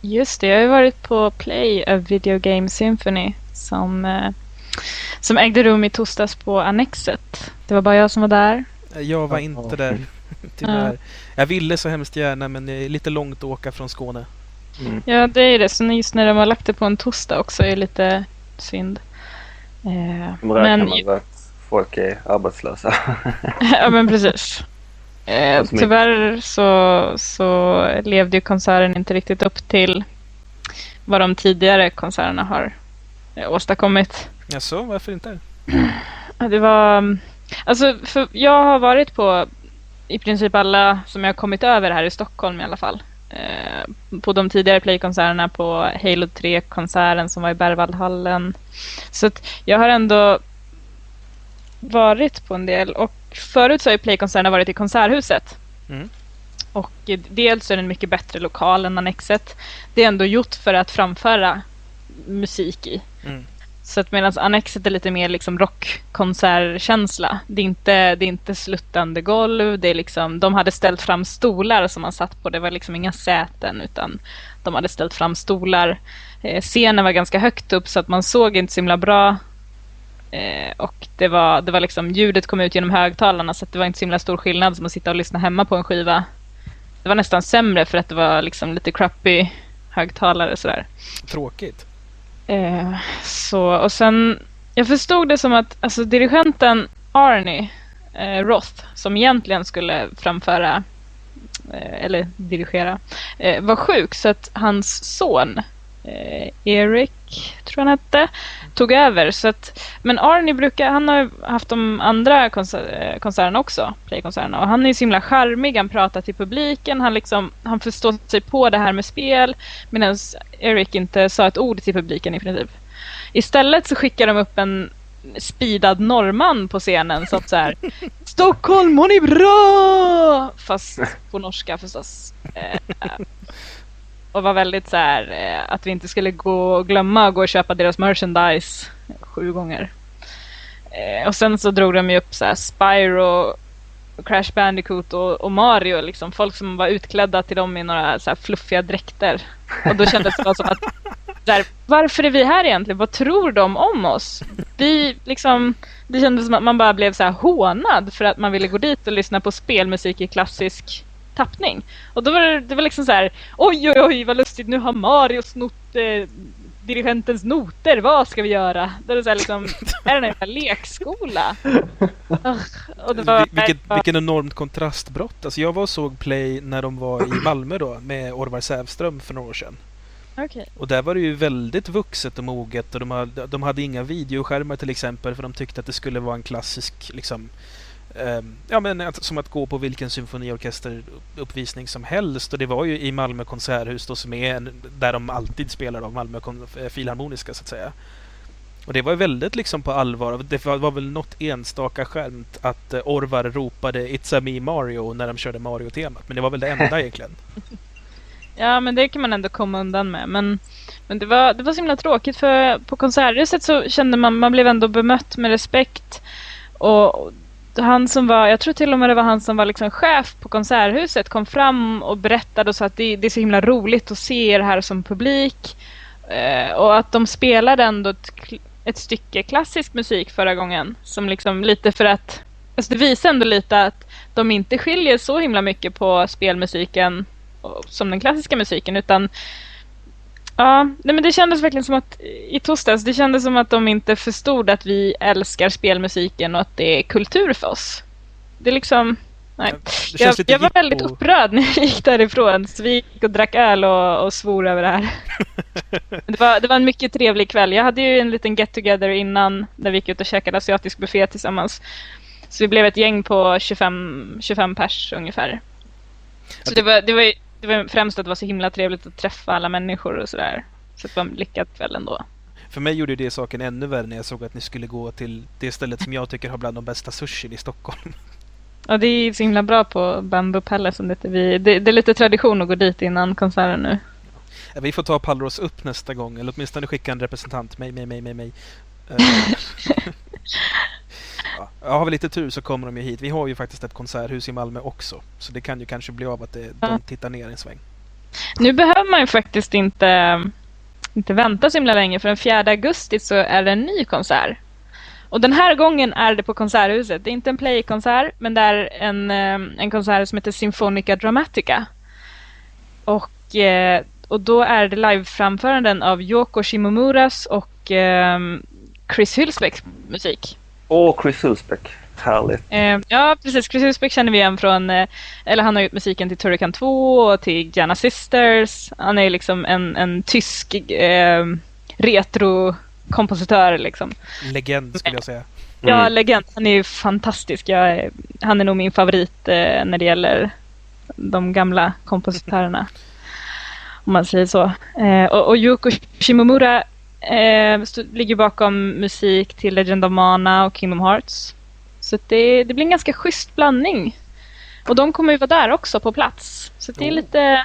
Just det, jag har ju varit på Play, A Video Game Symphony, som, eh, som ägde rum i torsdags på Annexet. Det var bara jag som var där. Eh, Jag var inte där. Tyvärr. Jag ville så hemskt gärna men det är lite långt att åka från Skåne. Mm. Ja, det är det. Så just när de har lagt det på en torsdag också är lite synd. Eh, men, med att folk är arbetslösa. ja, men precis. Eh, Alltså, tyvärr så, så levde ju konserten inte riktigt upp till vad de tidigare konserterna har eh, åstadkommit. Jaså, varför inte? Ja, Det var... Alltså, för jag har varit på i princip alla som jag har kommit över här i Stockholm i alla fall. Eh, på de tidigare playkonserterna på Halo 3-konserten som var i Berwaldhallen. Så jag har ändå varit på en del och förut så har ju playkonserterna varit i Konserthuset. Mm. Och dels är det en mycket bättre lokal än Annexet. Det är ändå gjort för att framföra musik i. Mm. Så att medan Annexet är lite mer liksom rockkonsertkänsla. Det är inte, det är inte sluttande golv. Det är liksom, de hade ställt fram stolar som man satt på. Det var liksom inga säten utan de hade ställt fram stolar. Eh, scenen var ganska högt upp så att man såg inte så himla bra. Eh, och det var, det var liksom, ljudet kom ut genom högtalarna så att det var inte så himla stor skillnad som att sitta och lyssna hemma på en skiva. Det var nästan sämre för att det var liksom lite crappy högtalare sådär. Tråkigt. Eh, så, och sen, jag förstod det som att alltså, dirigenten Arnie eh, Roth, som egentligen skulle framföra eh, eller dirigera, eh, var sjuk så att hans son eh, Erik, tror han hette, tog över. Så att, men Arnie brukar, han har ju haft de andra konser- eh, konserterna också, playkonserterna, och han är ju så himla charmig, han pratar till publiken, han, liksom, han förstår sig på det här med spel, medan Eric inte sa ett ord till publiken i princip. Istället så skickar de upp en speedad norrman på scenen så att så här Stockholm mår ni bra! Fast på norska förstås. Eh, och var väldigt så här eh, att vi inte skulle gå och glömma att gå och köpa deras merchandise sju gånger. Eh, och sen så drog de ju upp så här Spyro, Crash Bandicoot och, och Mario, liksom folk som var utklädda till dem i några så här fluffiga dräkter. Och då kändes det som att där, varför är vi här egentligen? Vad tror de om oss? Vi liksom, det kändes som att man bara blev så här hånad för att man ville gå dit och lyssna på spelmusik i klassisk tappning. Och då var det, det var liksom så här, oj oj oj vad lustigt, nu har Mario snott eh, dirigentens noter, vad ska vi göra? Då är det så här liksom, är det en jävla lekskola? Och det var, Vil- Vilket, var- vilken enormt kontrastbrott. Alltså jag var och såg Play när de var i Malmö då med Orvar Sävström för några år sedan. Okej. Och där var det ju väldigt vuxet och moget och de hade, de hade inga videoskärmar till exempel för de tyckte att det skulle vara en klassisk liksom Ja men att, som att gå på vilken symfoniorkesteruppvisning som helst och det var ju i Malmö konserthus då som är en, där de alltid spelar av Malmö eh, filharmoniska så att säga. Och det var ju väldigt liksom på allvar. Det var, var väl något enstaka skämt att eh, Orvar ropade It's a me Mario när de körde Mario-temat. Men det var väl det enda egentligen. Ja, men det kan man ändå komma undan med. Men, men det, var, det var så himla tråkigt för på Konserthuset så kände man, man blev ändå bemött med respekt. Och han som var, jag tror till och med det var han som var liksom chef på Konserthuset kom fram och berättade och sa att det, det är så himla roligt att se er här som publik. Eh, och att de spelade ändå ett, ett stycke klassisk musik förra gången. Som liksom lite för att, alltså det visar ändå lite att de inte skiljer så himla mycket på spelmusiken och- som den klassiska musiken utan Ja, nej men det kändes verkligen som att i torsdags, det kändes som att de inte förstod att vi älskar spelmusiken och att det är kultur för oss. Det är liksom, nej. Jag, jag var väldigt upprörd när jag gick därifrån. Så vi gick och drack öl och, och svor över det här. det, var, det var en mycket trevlig kväll. Jag hade ju en liten get together innan där vi gick ut och käkade asiatisk buffé tillsammans. Så vi blev ett gäng på 25, 25 pers ungefär. Så det var, det, var, det var främst att det var så himla trevligt att träffa alla människor och sådär. Så det var en lyckad kväll ändå. För mig gjorde det saken ännu värre när jag såg att ni skulle gå till det stället som jag tycker har bland de bästa sushin i Stockholm. Ja, det är så himla bra på Bamboo Palace. Som det, heter. vi, det, det är lite tradition att gå dit innan konserten nu. Ja, Vi får ta Pallros upp nästa gång, eller åtminstone skicka en representant. Mig, mig, mig, mig, mig. Ja, har vi lite tur så kommer de ju hit. Vi har ju faktiskt ett konserthus i Malmö också. Så det kan ju kanske bli av att det, Ja. de tittar ner en sväng. Nu behöver man ju faktiskt inte, inte vänta så himla länge för den 4 augusti så är det en ny konsert. Och den här gången är det på Konserthuset. Det är inte en Play-konsert, men det är en, eh, en konsert som heter Symphonica Dramatica. Och, eh, och då är det liveframföranden av Yoko Shimomuras och eh, Chris Hylsbecks musik. Åh, Chris Hülsbeck. Härligt. Eh, ja, precis. Chris Hylsbeck känner vi igen från, eh, eller han har gjort musiken till Turrican 2 och till Jana Sisters. Han är liksom en, en tysk eh, retro-kompositör liksom. Legend skulle jag säga. Ja, Mm. legend. Han är ju fantastisk. Jag, han är nog min favorit eh, när det gäller de gamla kompositörerna. Om man säger så. Eh, och, och Yoko Shimomura eh, stod, ligger bakom musik till Legend of Mana och Kingdom Hearts. Så det, det blir en ganska schysst blandning. Och de kommer ju vara där också på plats. Så det är Oh. lite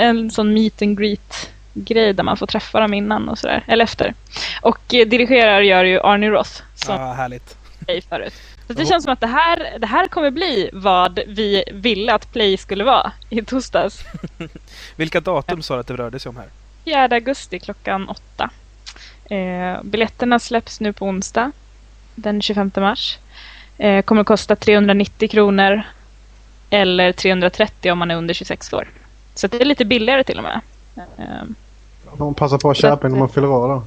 en sån meet and greet grej där man får träffa dem innan och sådär. Eller efter. Och eh, dirigerar gör ju Arnie Roth som Ja, härligt. Förut. Så det Oh. känns som att det här, det här kommer bli vad vi ville att Play skulle vara i torsdags. Vilka datum sa du att det rörde sig om här? 4 augusti klockan 8. Eh, biljetterna släpps nu på onsdag den 25 mars. Eh, kommer att kosta 390 kronor eller 330 om man är under 26 år. Så det är lite billigare till och med. Eh, Man passar på att köpa att- innan man fyller år då.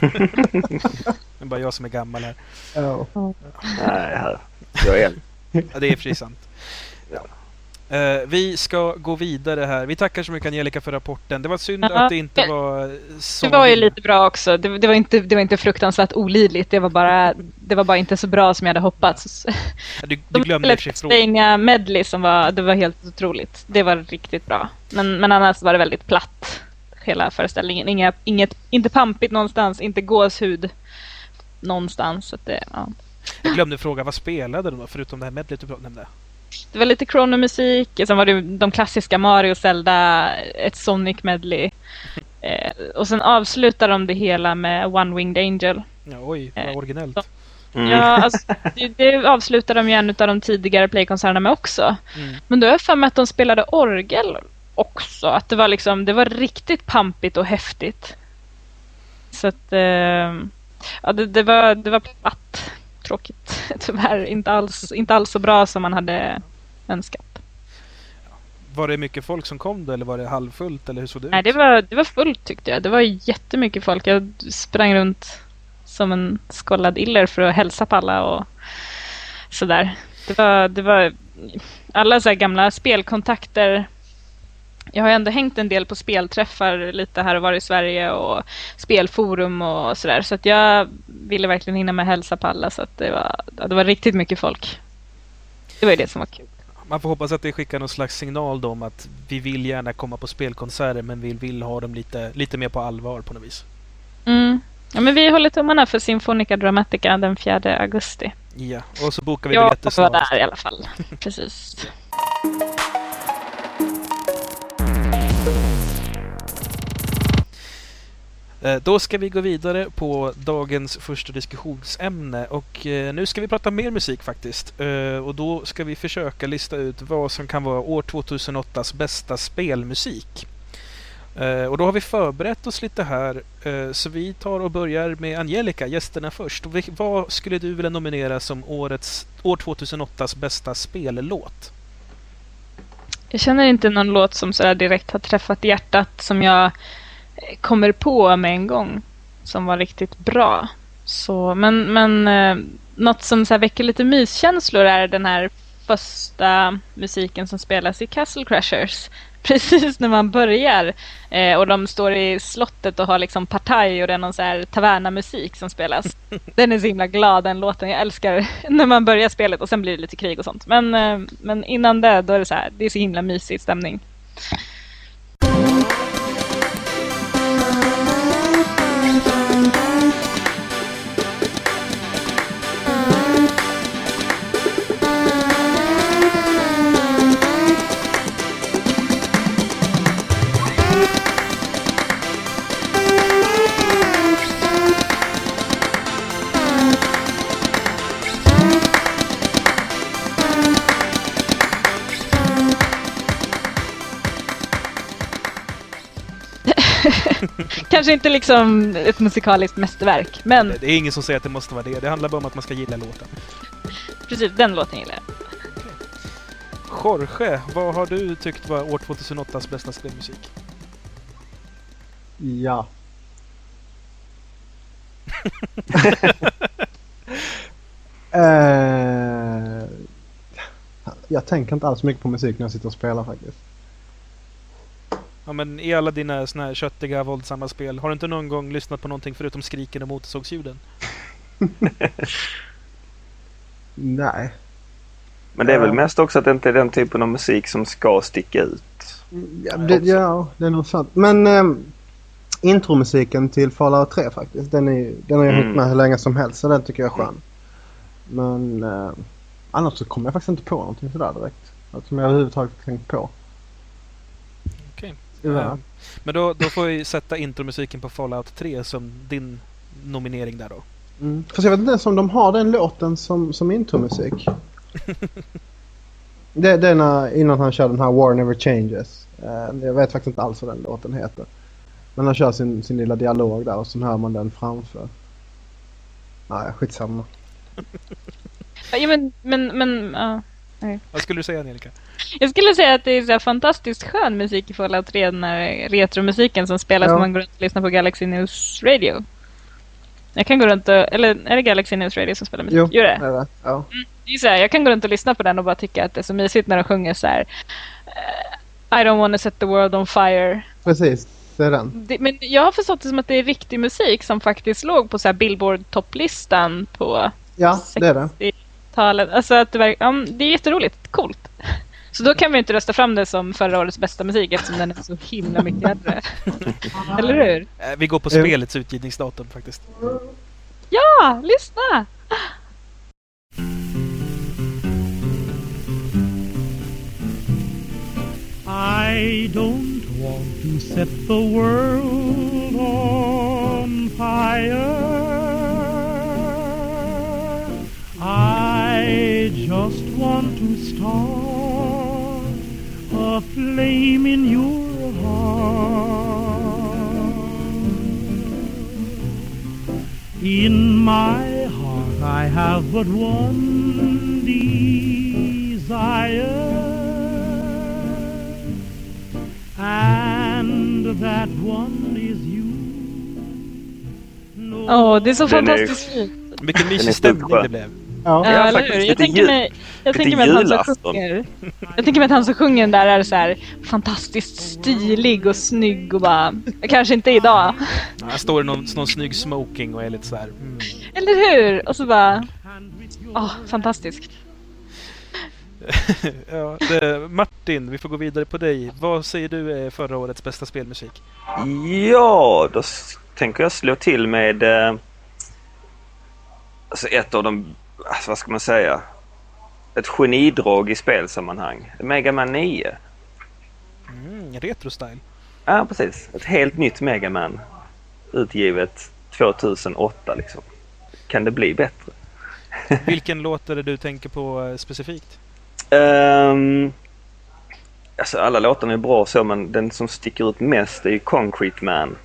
Det är bara jag som är gammal här. Ja. Nej, här. Jag är en. Ja, det är precis sant. Eh, vi ska gå vidare här. Vi tackar så mycket Angelica för rapporten. Det var synd Ja, att det inte var som Det var ju lite bra också. Det, det, var inte, det var inte fruktansvärt olidligt. Det var, bara, det var bara inte så bra som jag hade hoppats. Ja, Du, du De glömde fråga. Castlevania Medley som var, det var helt otroligt. Det var riktigt bra. Men, men annars var det väldigt platt. Hela föreställningen. Inga, inget, inte pampigt någonstans, inte gåshud någonstans. Så det, ja. Jag glömde fråga vad spelade de då? Förutom det här medlet du nämnde. Det var lite Chrono-musik, sen var det de klassiska Mario, Zelda, ett Sonic Medley. Eh, och sen avslutar de det hela med One Winged Angel. Ja, oj, vad Eh, originellt. Mm. Ja, alltså, det, det avslutar de ju en av de tidigare playkonserterna med också. Mm. Men då har jag för mig att de spelade orgel också. Att det var liksom, det var riktigt pampigt och häftigt. Så att, eh, ja det, det, var, det var platt. Tråkigt. Tyvärr inte alls, inte alls så bra som man hade önskat. Var det mycket folk som kom då eller var det halvfullt eller hur såg det ut? Nej, det var, det var fullt tyckte jag. Det var jättemycket folk. Jag sprang runt som en skållad iller för att hälsa på alla och sådär. Det var, det var alla så gamla spelkontakter. Jag har ändå hängt en del på spelträffar lite här och var i Sverige och spelforum och sådär. Så att jag ville verkligen hinna med att hälsa på alla så att det var, det var riktigt mycket folk. Det var ju det som var kul. Man får hoppas att det skickar någon slags signal då om att vi vill gärna komma på spelkonserter men vi vill ha dem lite, lite mer på allvar på något vis. Mm. Ja, men vi håller tummarna för Symphonica Dramatica den 4 augusti. Ja, och så bokar vi Jag biljetter kommer vara snarast. där i alla fall. Precis. Eh, då ska vi gå vidare på dagens första diskussionsämne och eh, nu ska vi prata mer musik faktiskt. Eh, och då ska vi försöka lista ut vad som kan vara år 2008s bästa spelmusik. Och då har vi förberett oss lite här så vi tar och börjar med Angelica, gästerna först. Vad skulle du vilja nominera som årets, år 2008s bästa spellåt? Jag känner inte någon låt som sådär direkt har träffat hjärtat som jag kommer på med en gång. Som var riktigt bra. Så, men men eh, något som så väcker lite myskänslor är den här första musiken som spelas i Castle Crashers. Precis när man börjar eh, och de står i slottet och har liksom partaj och det är någon så här tavernamusik som spelas. Den är så himla glad den låten. Jag älskar när man börjar spelet och sen blir det lite krig och sånt. Men, eh, men innan det då är det så här, det är så himla mysig stämning. Kanske inte liksom ett musikaliskt mästerverk, men Det är ingen som säger att det måste vara det. Det handlar bara om att man ska gilla låten. precis den låten gillar jag. Jorge, vad har du tyckt var år 2008s bästa spelmusik? Ja. Eh, jag tänker inte alls mycket på musik när jag sitter och spelar faktiskt. Ja men i alla dina såna här köttiga, våldsamma spel, har du inte någon gång lyssnat på någonting förutom skriken och motorsågsljuden? Nej. Men det är väl mest också att det inte är den typen av musik som ska sticka ut. Ja, det, ja, det är nog sant. Men ehm, intromusiken till Fallout 3 faktiskt. Den, är, den har jag Mm. hängt med hur länge som helst så den tycker jag är skön. Men eh, annars så kommer jag faktiskt inte på någonting sådär direkt. Något som jag överhuvudtaget tänkt på. Ja. Men då, då får vi sätta intromusiken på Fallout 3 som din nominering där då. Mm. Fast jag vet inte ens om de har den låten som, som intromusik. det, det är när, innan han kör den här War Never Changes. Eh, jag vet faktiskt inte alls vad den låten heter. Men han kör sin, sin lilla dialog där och så hör man den framför. Nej, skitsamma. Ja, men, men, men ja. Vad skulle du säga Angelica? Jag skulle säga att det är så här fantastiskt skön musik i Fallout 3, den här retromusiken som spelas Ja. när man går runt och lyssnar på Galaxy News Radio. Jag kan gå runt och, eller är det Galaxy News Radio som spelar musik? Jo, det? är det. Ja. det är så här, jag kan gå runt och lyssna på den och bara tycka att det är så mysigt när de sjunger så här. eh, I don't wanna set the world on fire. Precis, det är den. Det, men jag har förstått det som att det är riktig musik som faktiskt låg på så här Billboard-topplistan på Ja, det är det. Talet. Alltså att det, verk- ja, det är jätteroligt. Coolt. Så då kan vi inte rösta fram det som förra årets bästa musik eftersom den är så himla mycket äldre. Eller hur? Eh, Vi går på spelets utgivningsdatum faktiskt. Ja, lyssna! I don't want to set the world on fire. Just want to start a flame in your heart. In my heart, I have but one desire, and that one is you. No Åh, det är så Den är- fantastiskt fint. Vilken Den är Ja. Ja, Ja, eller hur? Jag tänker mig, jag tänker mig att han som sjunger Jag tänker mig att han som sjunger den där är så här fantastiskt stilig och snygg och bara Kanske inte idag. Här står det någon, någon snygg smoking och är lite så här. Mm. Eller hur? Och så bara Åh, fantastiskt. ja, det, Martin, vi får gå vidare på dig. Vad säger du är förra årets bästa spelmusik? Ja, då tänker jag slå till med eh, alltså ett av de, alltså vad ska man säga, ett genidrag i spelsammanhang. Mega Man 9. Mm, retro-style. Ja, precis. Ett helt nytt Mega Man utgivet 2008 liksom. Kan det bli bättre? Vilken låt är det du tänker på eh, specifikt? Um, alltså alla låtarna är bra så men den som sticker ut mest är ju Concrete Man.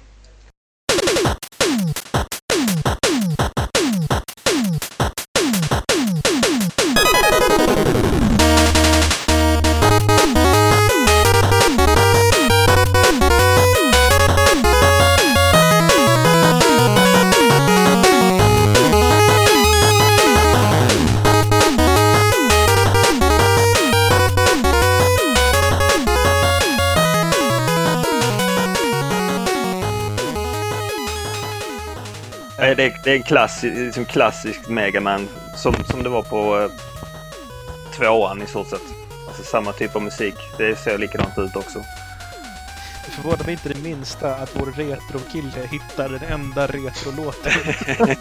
Det är, det är en klassi, liksom klassisk Mega Man som, som det var på eh, tvåan i stort sett. Alltså samma typ av musik. Det ser likadant ut också. Det förvånar mig inte det minsta att vår retro-kille hittar den enda retro-låten.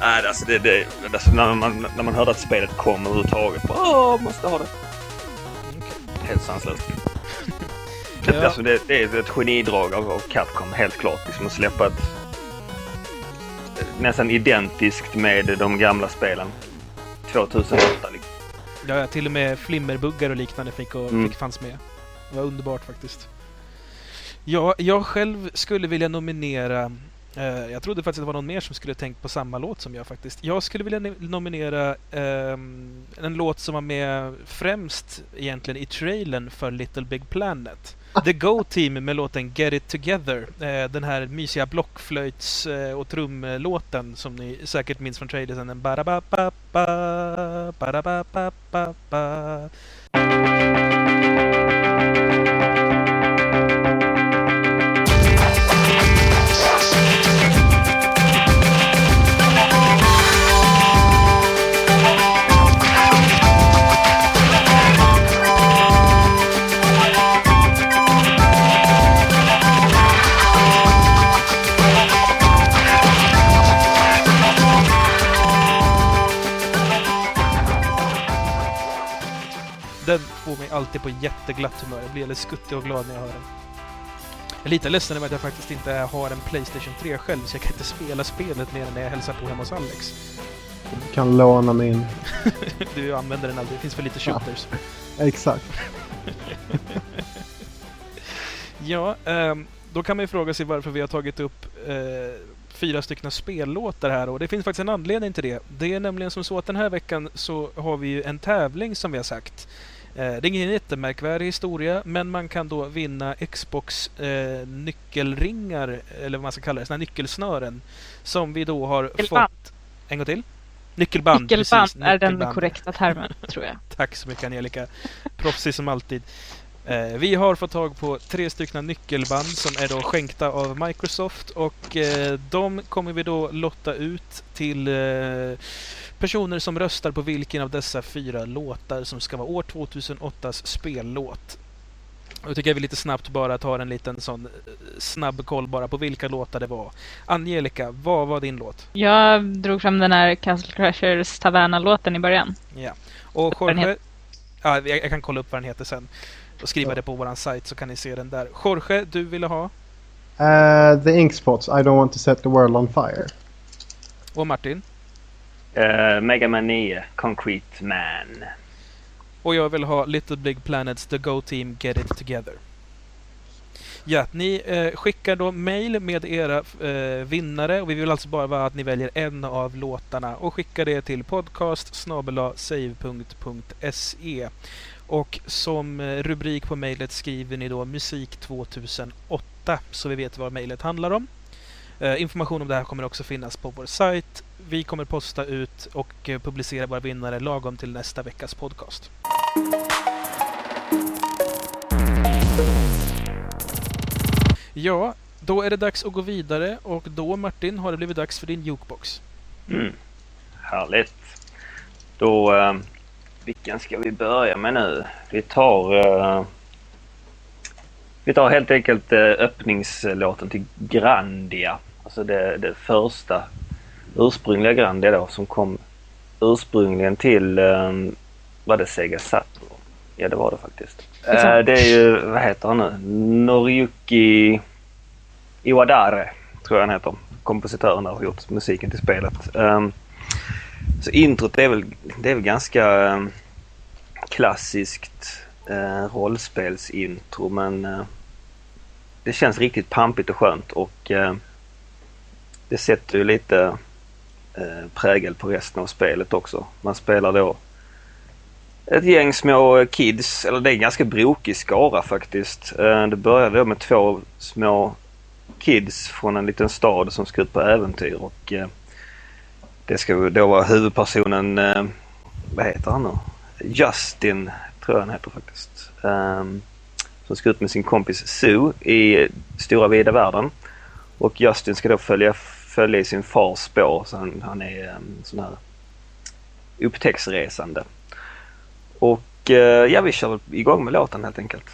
Nej, alltså det, det, alltså när, man, när man hörde att spelet kom överhuvudtaget. Åh, måste ha det. Helt sanslöst. Ja. Alltså det, det är ett genidrag av Capcom, helt klart. Liksom att släppa ett nästan identiskt med de gamla spelen. 2008 liksom. Ja, till och med flimmerbuggar och liknande fick, och, Mm. fick fanns med. Det var underbart faktiskt. Ja, jag själv skulle vilja nominera eh, jag trodde faktiskt det var någon mer som skulle tänkt på samma låt som jag faktiskt. Jag skulle vilja ne- nominera ehm, en låt som var med främst egentligen i trailern för Little Big Planet. The Go Team med låten Get It Together. Eh, den här mysiga blockflöjts eh, och trumlåten som ni säkert minns från trailern. Den ba-da-ba-ba-ba, ba-da-ba-ba-ba-ba. Får mig alltid på jätteglatt humör. Jag blir alldeles skuttig och glad när jag hör den. Jag är lite ledsen över att jag faktiskt inte har en Playstation 3 själv, så jag kan inte spela spelet mer än när jag hälsar på hemma hos Alex. Du kan låna min. Du använder den aldrig, det finns för lite shooters. Exakt. Ja, ehm, då kan man ju fråga sig varför vi har tagit upp eh, fyra stycken spellåtar här och det finns faktiskt en anledning till det. Det är nämligen som så att den här veckan så har vi ju en tävling som vi har sagt. Eh, det är ingen jättemärkvärdig historia men man kan då vinna Xbox eh, nyckelringar eller vad man ska kalla det, såna nyckelsnören. Som vi då har Nyckelband. fått... En gång till? Nyckelband. Nyckelband precis, är den korrekta termen, tror jag. Tack så mycket Angelica. Proffsig som alltid. Eh, vi har fått tag på tre stycken nyckelband som är då skänkta av Microsoft och eh, de kommer vi då lotta ut till eh, personer som röstar på vilken av dessa fyra låtar som ska vara år 2008s spellåt. Jag tycker jag vill lite snabbt bara ta en liten sån eh, snabb koll bara på vilka låtar det var. Angelica, vad var din låt? Jag drog fram den här Castle Crashers Taverna-låten i början. Ja. Och Jorge... Ja, jag, jag kan kolla upp vad den heter sen. Och skriva det på våran sajt så kan ni se den där. Jorge, du ville ha? Uh, the ink spots. I don't want to set the world on fire. Och Martin? Uh, Mega Man 9, Concrete Man. Och jag vill ha Little Big Planets The Go Team Get It Together. Ja, ni eh, skickar då mail med era eh, vinnare och vi vill alltså bara att ni väljer en av låtarna och skickar det till podcast save.se och som eh, rubrik på mejlet skriver ni då musik 2008 så vi vet vad mejlet handlar om. Eh, information om det här kommer också finnas på vår sajt. Vi kommer posta ut och eh, publicera våra vinnare lagom till nästa veckas podcast. Ja, då är det dags att gå vidare och då Martin har det blivit dags för din jukebox. Mm. Härligt. Då, vilken ska vi börja med nu? Vi tar, eh, vi tar helt enkelt eh, öppningslåten till Grandia. Alltså det, det första ursprungliga Grandia då som kom ursprungligen till, eh, var det Sega Saturn? Ja det var det faktiskt. Det är ju, vad heter han nu? Noriyuki Iwadare tror jag han heter. Kompositören där har gjort musiken till spelet. Så introt är väl, det är väl ganska eh, klassiskt eh, rollspelsintro men eh, det känns riktigt pampigt och skönt och eh, det sätter ju lite eh, prägel på resten av spelet också. Man spelar då ett gäng små kids, eller det är en ganska brokig skara faktiskt. Eh, det började då med två små kids från en liten stad som ska ut på äventyr och eh, det ska då vara huvudpersonen, eh, vad heter han nu? Justin tror jag han heter faktiskt. Um, som ska ut med sin kompis Sue i stora vida världen. Och Justin ska då följa, följa i sin fars spår så han, han är en sån här upptäcktsresande. Och uh, ja, vi kör väl igång med låten helt enkelt.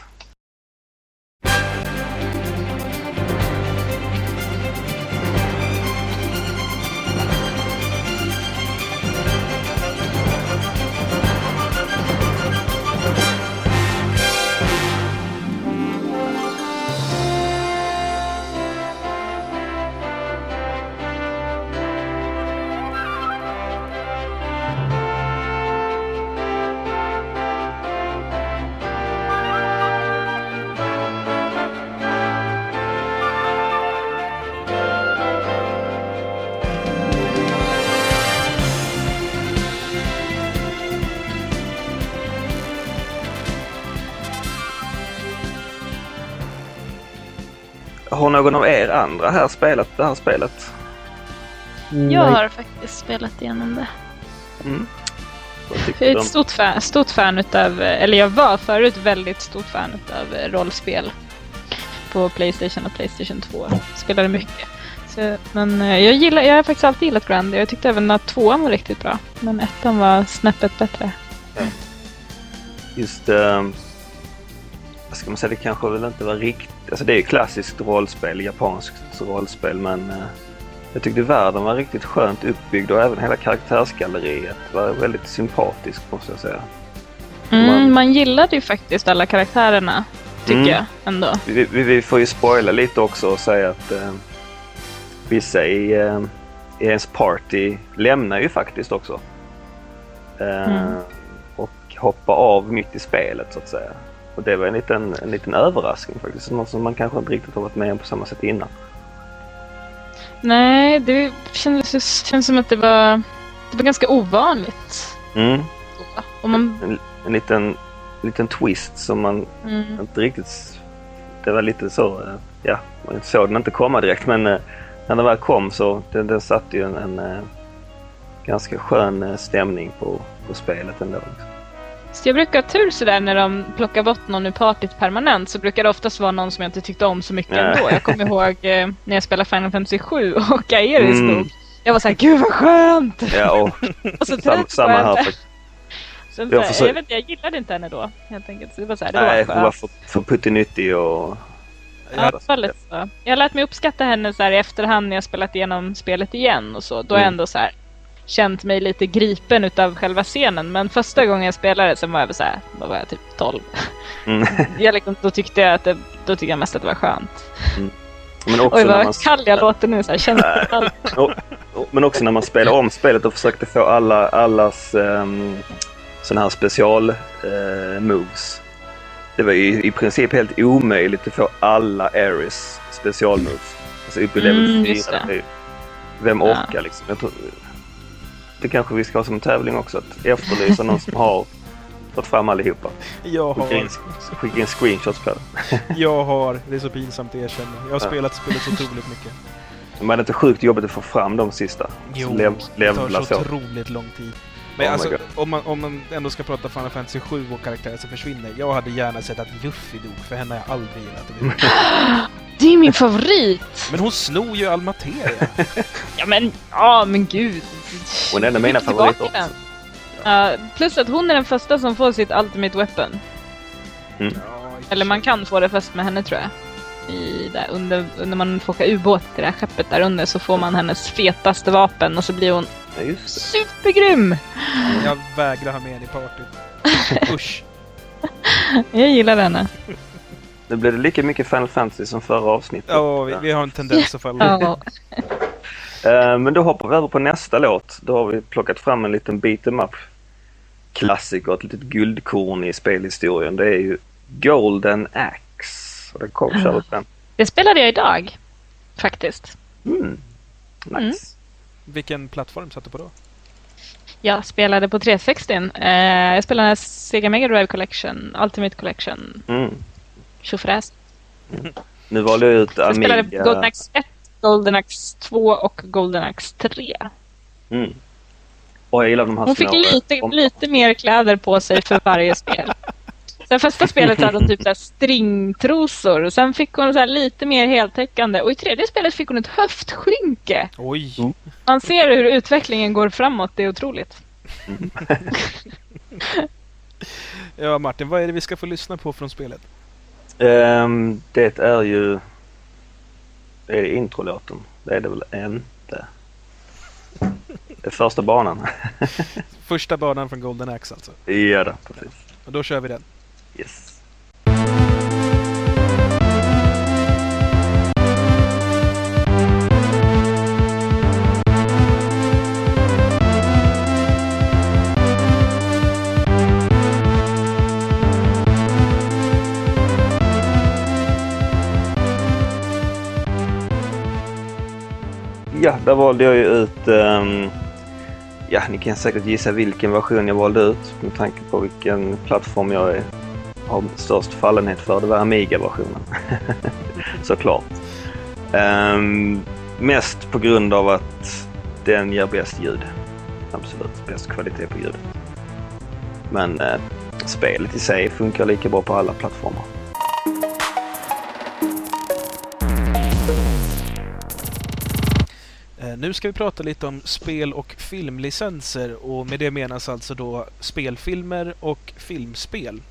Någon av er andra här spelat det här spelet? Mm, Jag nej. har faktiskt spelat igenom det. Mm. Jag är ett stort fan, stort fan utav, eller jag var förut väldigt stort fan utav rollspel. På Playstation och Playstation 2. Spelade mycket. Så, men eh, jag, gillar, jag har faktiskt alltid gillat Grandy. Jag tyckte även att tvåan var riktigt bra. Men ettan var snäppet bättre. just... Eh, vad ska man säga? Det kanske väl inte var riktigt... Alltså det är ju klassiskt rollspel, japanskt rollspel men... Eh, jag tyckte världen var riktigt skönt uppbyggd och även hela karaktärsgalleriet var väldigt sympatiskt måste jag säga. Mm, Man- man gillade ju faktiskt alla karaktärerna. Tycker Mm. jag ändå. Vi, vi, vi får ju spoila lite också och säga att eh, vissa i, eh, i ens party lämnar ju faktiskt också. Eh, Mm. Och hoppar av mitt i spelet så att säga. Och det var en liten, en liten överraskning faktiskt. Något som man kanske inte riktigt har varit med om på samma sätt innan. Nej, det kändes, känns som att det var, det var ganska ovanligt. Mm. Och man, En, en liten, liten twist som man mm, inte riktigt... Det var lite så, eh, ja, man såg den inte komma direkt men eh, när den väl kom så den, den satte ju en, en eh, ganska skön stämning på, på spelet ändå. Liksom. Så jag brukar ha tur sådär när de plockar bort någon ur partyt permanent så brukar det oftast vara någon som jag inte tyckte om så mycket Nej. ändå. Jag kommer ihåg eh, när jag spelade Final Fantasy 7 och Aeris Mm. dog. Jag var såhär, gud vad skönt! Ja, och Och så sam, samma här. faktiskt. Sen, Jag försöker- jag, vet, inte, jag gillade inte henne då helt enkelt. Så det var såhär, det Nej, var hon var för, för puttinyttig och... Ja, var lite så. Jag har lärt mig uppskatta henne så här i efterhand när jag spelat igenom spelet igen och så. Då har jag Mm. ändå så här känt mig lite gripen utav själva scenen. Men första gången jag spelade sen var jag så här, då var jag typ 12. Mm. Jag liksom, då tyckte jag att det, då tyckte jag mest att det var skönt. Men också Oj när man... vad kall jag låter nu så här. Och, och, men också när man spelade om spelet och försökte få alla, allas um, sådana här special eh, moves. Det var ju i princip helt omöjligt att få alla Ares specialmoves. Alltså upp i level Mm, just 4. det. Det är- Vem Ja. orkar liksom? Det kanske vi ska ha som tävling också. Att efterlysa någon som har fått fram allihopa. Jag Skicka in, har, skicka in screenshots på det. jag har, det är så pinsamt att erkänna. Jag har Ja. spelat spelet så otroligt mycket. Men det är inte sjukt jobbigt att få fram de sista? Jo, Så lev, det tar så otroligt lång tid. Men Oh alltså, om man, om man ändå ska prata Final Fantasy 7 och karaktärer som försvinner. Jag hade gärna sett att Juffy dog, för henne har jag aldrig gillat. Det är min favorit! Men hon snor ju all materia. Ja men, ja men gud. Hon är en av mina favoriter också. Ja, plus att hon är den första som får sitt Ultimate Weapon. Ja, Eller man kan få det först med henne tror jag. I där, under, under man får åka ubåt till det här skeppet där under så får man hennes fetaste vapen och så blir hon Ja, supergrym! Jag vägrar ha med henne i partyt. Usch. Jag gillar henne. Nu blev det lika mycket Final Fantasy som förra avsnittet. Ja, vi, vi har en tendens att falla. Ja. Eh, Men då hoppar vi över på nästa låt. Då har vi plockat fram en liten beat em up klassiker, ett litet guldkorn i spelhistorien. Det är ju Golden Axe. Och den kom, den. Det spelade jag idag. Faktiskt. Mm. Nice. Vilken plattform satt du på då? Jag spelade på 360. Eh, jag spelade Sega Mega Drive Collection, Ultimate Collection, Mm. Tjofräs. Nu valde jag ut Jag spelade Amiga. Golden Axe 1, Golden Axe 2 och Golden Axe 3. Mm. Och jag gillar de här Hon fick lite, om- lite mer kläder på sig för varje spel. Så första spelet hade hon typ så stringtrosor. Sen fick hon så här lite mer heltäckande. Och i tredje spelet fick hon ett höftskynke. Oj! Mm. Man ser hur utvecklingen går framåt. Det är otroligt. Ja, Martin, vad är det vi ska få lyssna på från spelet? Ehm, det är ju... Det är introlåten. Det är det väl inte. Det är första banan. Första banan från Golden Axe alltså. ja, då, precis. Och då kör vi den. Yes. Ja, där valde jag ju ut... Um, ja, ni kan säkert gissa vilken version jag valde ut med tanke på vilken plattform jag är, har störst fallenhet för. Det var Amiga-versionen. Såklart. Um, mest på grund av att den ger bäst ljud. Absolut, bäst kvalitet på ljudet. Men eh, spelet i sig funkar lika bra på alla plattformar. Nu ska vi prata lite om spel och filmlicenser och med det menas alltså då spelfilmer och filmspel.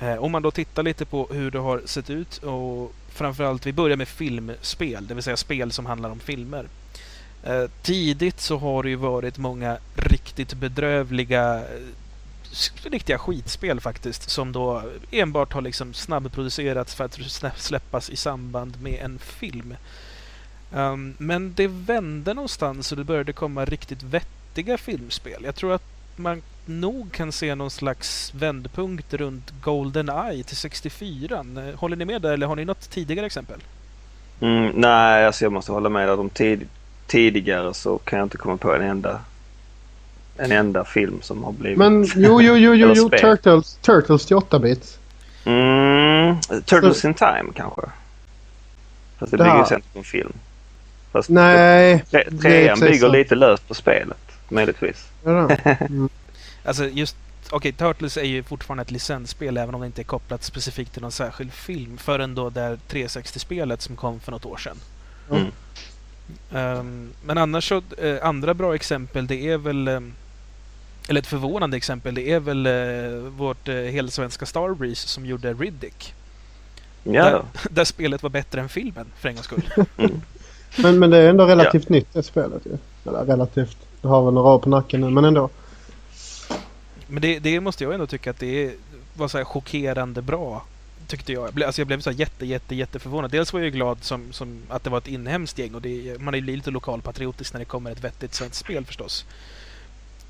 Eh, om man då tittar lite på hur det har sett ut och framförallt vi börjar med filmspel, det vill säga spel som handlar om filmer. Eh, tidigt så har det ju varit många riktigt bedrövliga eh, riktiga skitspel faktiskt som då enbart har liksom snabbproducerats för att släppas i samband med en film. Um, men det vände någonstans och det började komma riktigt vettiga filmspel. Jag tror att man nog kan se någon slags vändpunkt runt Golden Eye till 64. Eh, Håller ni med där eller har ni något tidigare exempel? Mm, nej, alltså jag måste hålla med. Att de tid, tidigare så kan jag inte komma på en enda, en enda film som har blivit... Men jo, jo, jo, jo, jo. Turtles, Turtles till 8-bit. Mm, Turtles in Time kanske. Fast det Det bygger ju sen på en film. Fast Nej. tre, trean bygger så. lite löst på spelet. Möjligtvis. Ja, då. Alltså just, okej, Turtles är ju fortfarande ett licensspel även om det inte är kopplat specifikt till någon särskild film förrän då det här 360-spelet som kom för något år sedan. Mm. Ehm, men annars så, eh, andra bra exempel det är väl ehm, eller ett förvånande exempel det är väl eh, vårt eh, helsvenska Starbreeze som gjorde Riddick. Ja, Där, där spelet var bättre än filmen för en gångs skull. mm. Men, men det är ändå relativt nytt det spelet ju. Eller relativt. Det har väl några år på nacken nu men ändå. Men det, det måste jag ändå tycka att det är- var så här chockerande bra. Tyckte jag. Alltså jag blev så jätte, jätte, jätte förvånad. Dels var jag ju glad som, som att det var ett inhemskt gäng och det, man är ju lite lokalpatriotisk när det kommer ett vettigt svenskt spel förstås.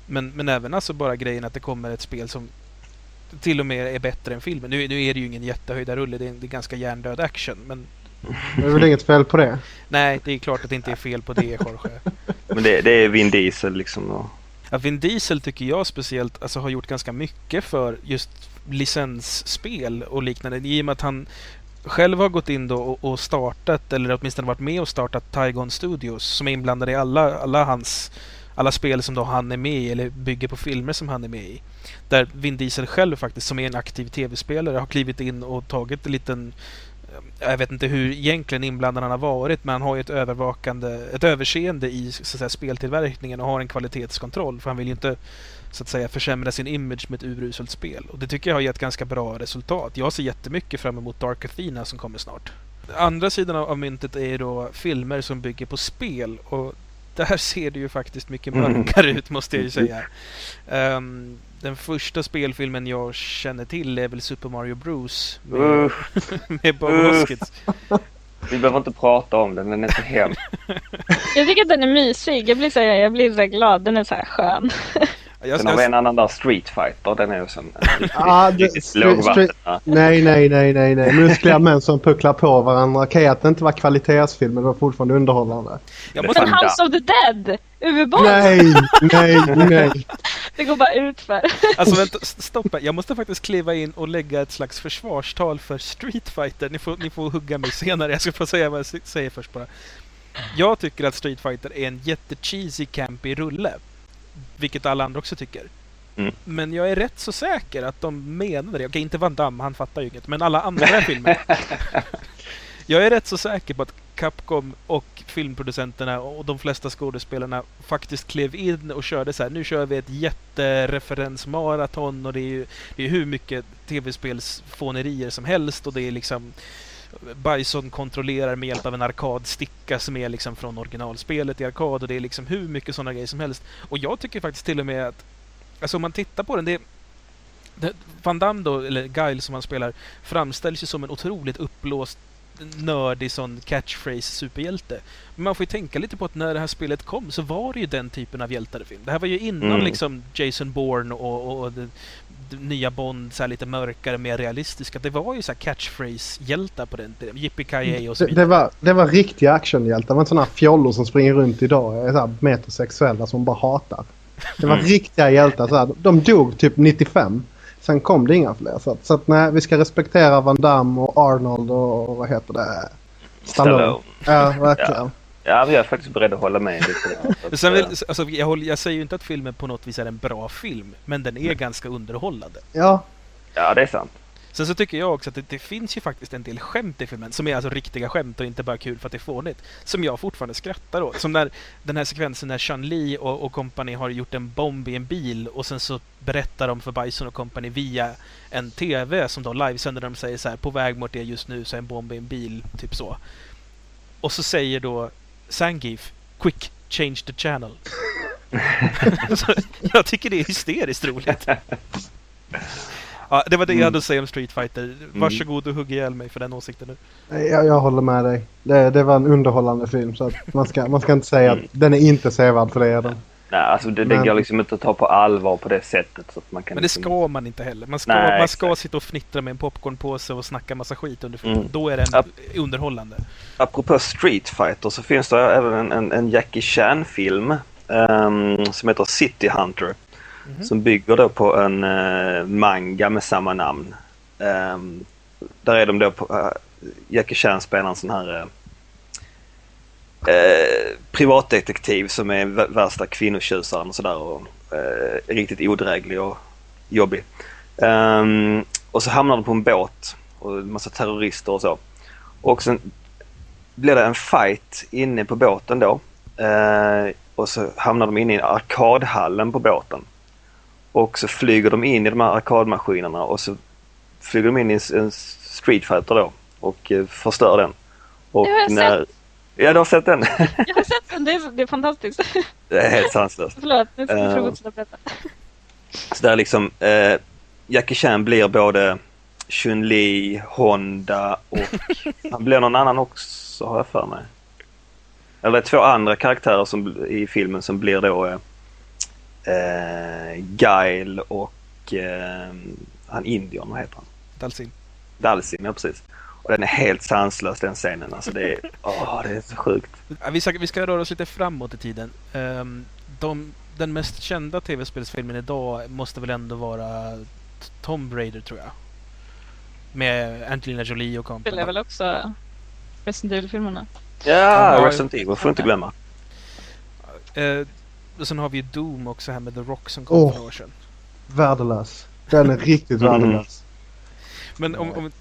Men, men även alltså bara grejen att det kommer ett spel som till och med är bättre än filmen. Nu, nu är det ju ingen jättehöjdarrulle, det är, det är ganska hjärndöd action. Men Det är väl inget fel på det. nej, det är klart att det inte är fel på det, Jorge. Men det, det är Vin Diesel liksom. Och, Ja, Vin Diesel tycker jag speciellt alltså, har gjort ganska mycket för just licensspel och liknande. I och med att han själv har gått in då och, och startat, eller åtminstone varit med och startat Tygon Studios som är inblandade i alla, alla hans alla spel som då han är med i eller bygger på filmer som han är med i. Där Vin Diesel själv faktiskt, som är en aktiv tv-spelare, har klivit in och tagit en liten jag vet inte hur egentligen inblandad han har varit men han har ju ett övervakande, ett överseende i så att säga, speltillverkningen och har en kvalitetskontroll för han vill ju inte så att säga försämra sin image med ett uruselt spel. Och det tycker jag har gett ganska bra resultat. Jag ser jättemycket fram emot Dark Athena som kommer snart. Andra sidan av myntet är ju då filmer som bygger på spel och där ser det ju faktiskt mycket Mm. mörkare ut måste jag ju säga. Ehm, den första spelfilmen jag känner till är väl Super Mario Bros. Med, med Bob. Hoskins. vi behöver inte prata om den, den är så hemsk. Jag tycker att den är mysig. Jag blir så jag blir så glad. Den är så här skön. Jag, Sen har vi en annan där, Street Fighter. Den är ju som en Ah, lågvatten. Nej, nej, nej, nej, nej. Muskliga män som pucklar på varandra. Okej att det inte var kvalitetsfilm men det var fortfarande underhållande. jag måste, Men House of the Dead! Uwe Boll! Nej, nej, nej. Det går bara ut för. alltså vänta, s- stopp här. Jag måste faktiskt kliva in och lägga ett slags försvarstal för Street Fighter. Ni får, ni får hugga mig senare. Jag ska få säga vad jag säger först bara. Jag tycker att Street Fighter är en jättecheesy campy rulle. Vilket alla andra också tycker. Mm. Men jag är rätt så säker att de menade det. Okej, inte Van Damme, han fattar ju inget. Men alla andra filmer. Jag är rätt så säker på att Capcom och filmproducenterna och de flesta skådespelarna faktiskt klev in och körde så här. Nu kör vi ett jättereferensmaraton och det är ju det är hur mycket tv-spelsfånerier som helst och det är liksom Bison kontrollerar med hjälp av en arkadsticka som är liksom från originalspelet i arkad och det är liksom hur mycket sådana grejer som helst. Och jag tycker faktiskt till och med att Alltså om man tittar på den, det, det Van Damme då, eller Guile som han spelar, framställs ju som en otroligt uppblåst nördig sån catchphrase superhjälte. Men man får ju tänka lite på att när det här spelet kom så var det ju den typen av hjältar i film. Det här var ju innan Mm. liksom Jason Bourne och, och, och nya Bond så här lite mörkare, mer realistiska. Det var ju så här catchphrase-hjältar på den tiden. Yippee och så Det, det, vidare. var, det var riktiga actionhjältar. Det var inte sådana fjollor som springer runt idag. är Så här metrosexuella som bara hatar. Det var Mm. riktiga hjältar. Så här, de dog typ 95. Sen kom det inga fler. Så att, så att nej, vi ska respektera Van Damme och Arnold och vad heter det? Stallone. Ja, verkligen. Ja, men jag är faktiskt beredd att hålla med lite. där. Sen vill, eh, alltså, jag, håller, jag säger ju inte att filmen på något vis är en bra film, men den är ganska underhållande. Ja, Ja, det är sant. Sen så tycker jag också att det, det finns ju faktiskt en del skämt i filmen som är alltså riktiga skämt och inte bara kul för att det är fånigt. Som jag fortfarande skrattar åt. Som när den här sekvensen när Chun-Li och, och company har gjort en bomb i en bil och sen så berättar de för Bison och company via en TV som då livesänder de säger så här på väg mot det just nu så är en bomb i en bil, typ så. Och så säger då Zangief Quick, change the channel. så, jag tycker det är hysteriskt roligt. Ja, det var det jag hade att säga om Street Fighter. Varsågod och hugg ihjäl mig för den åsikten nu. jag, jag håller med dig. Det, det var en underhållande film så att man, ska, man ska inte säga att den är inte sevärd för det är den. Nej, alltså det, det Men- går liksom inte att ta på allvar på det sättet. Så att man kan Men det liksom- ska man inte heller. Man ska, Nej, man ska exakt. sitta och fnittra med en popcornpåse och snacka massa skit under filmen. Mm. Då är den Ja. underhållande. Apropå Street Fighter så finns det även en, en, en Jackie Chan-film ehm, som heter City Hunter. Mhm. Som bygger då på en eh, manga med samma namn. Ehm, där är de då på, eh, Jackie Chan spelar en sån här eh, eh, privatdetektiv som är vä- värsta kvinnotjusaren och sådär och eh, riktigt odräglig och jobbig. Ehm, och så hamnar de på en båt och en massa terrorister och så. Och sen blir det en fight inne på båten då. Eh, och så hamnar de inne i arkadhallen på båten. Och så flyger de in i de här arkadmaskinerna och så flyger de in i en, en Street Fighter då och eh, förstör den. Och när... Ja, du har sett den? Jag har sett den, det är, det är fantastiskt. det är helt sanslöst. Förlåt, nu ska vi fortsätta berätta. Så där liksom eh, Jackie Chan blir både Chun-Li, Honda och han blir någon annan också har jag för mig. Eller två andra karaktärer som, i filmen som blir då eh, eh, Guile och eh, han indiern, vad heter han? Dalsin. Dalsim, ja precis. Den är helt sanslös den scenen. Alltså det är, åh, det är så sjukt. Ja, vi, ska, vi ska röra oss lite framåt i tiden. Ehm, de, den mest kända tv-spelsfilmen idag måste väl ändå vara Tomb Raider tror jag. Med Angelina Jolie och Det är väl också Resident Evil-filmerna. Ja, Ja, Resident Evil får du inte glömma. Eh, och sen har vi Doom också här med The Rock som kom Åh. för några år sedan. Värdelös. Den är riktigt Mm. värdelös. Men om... om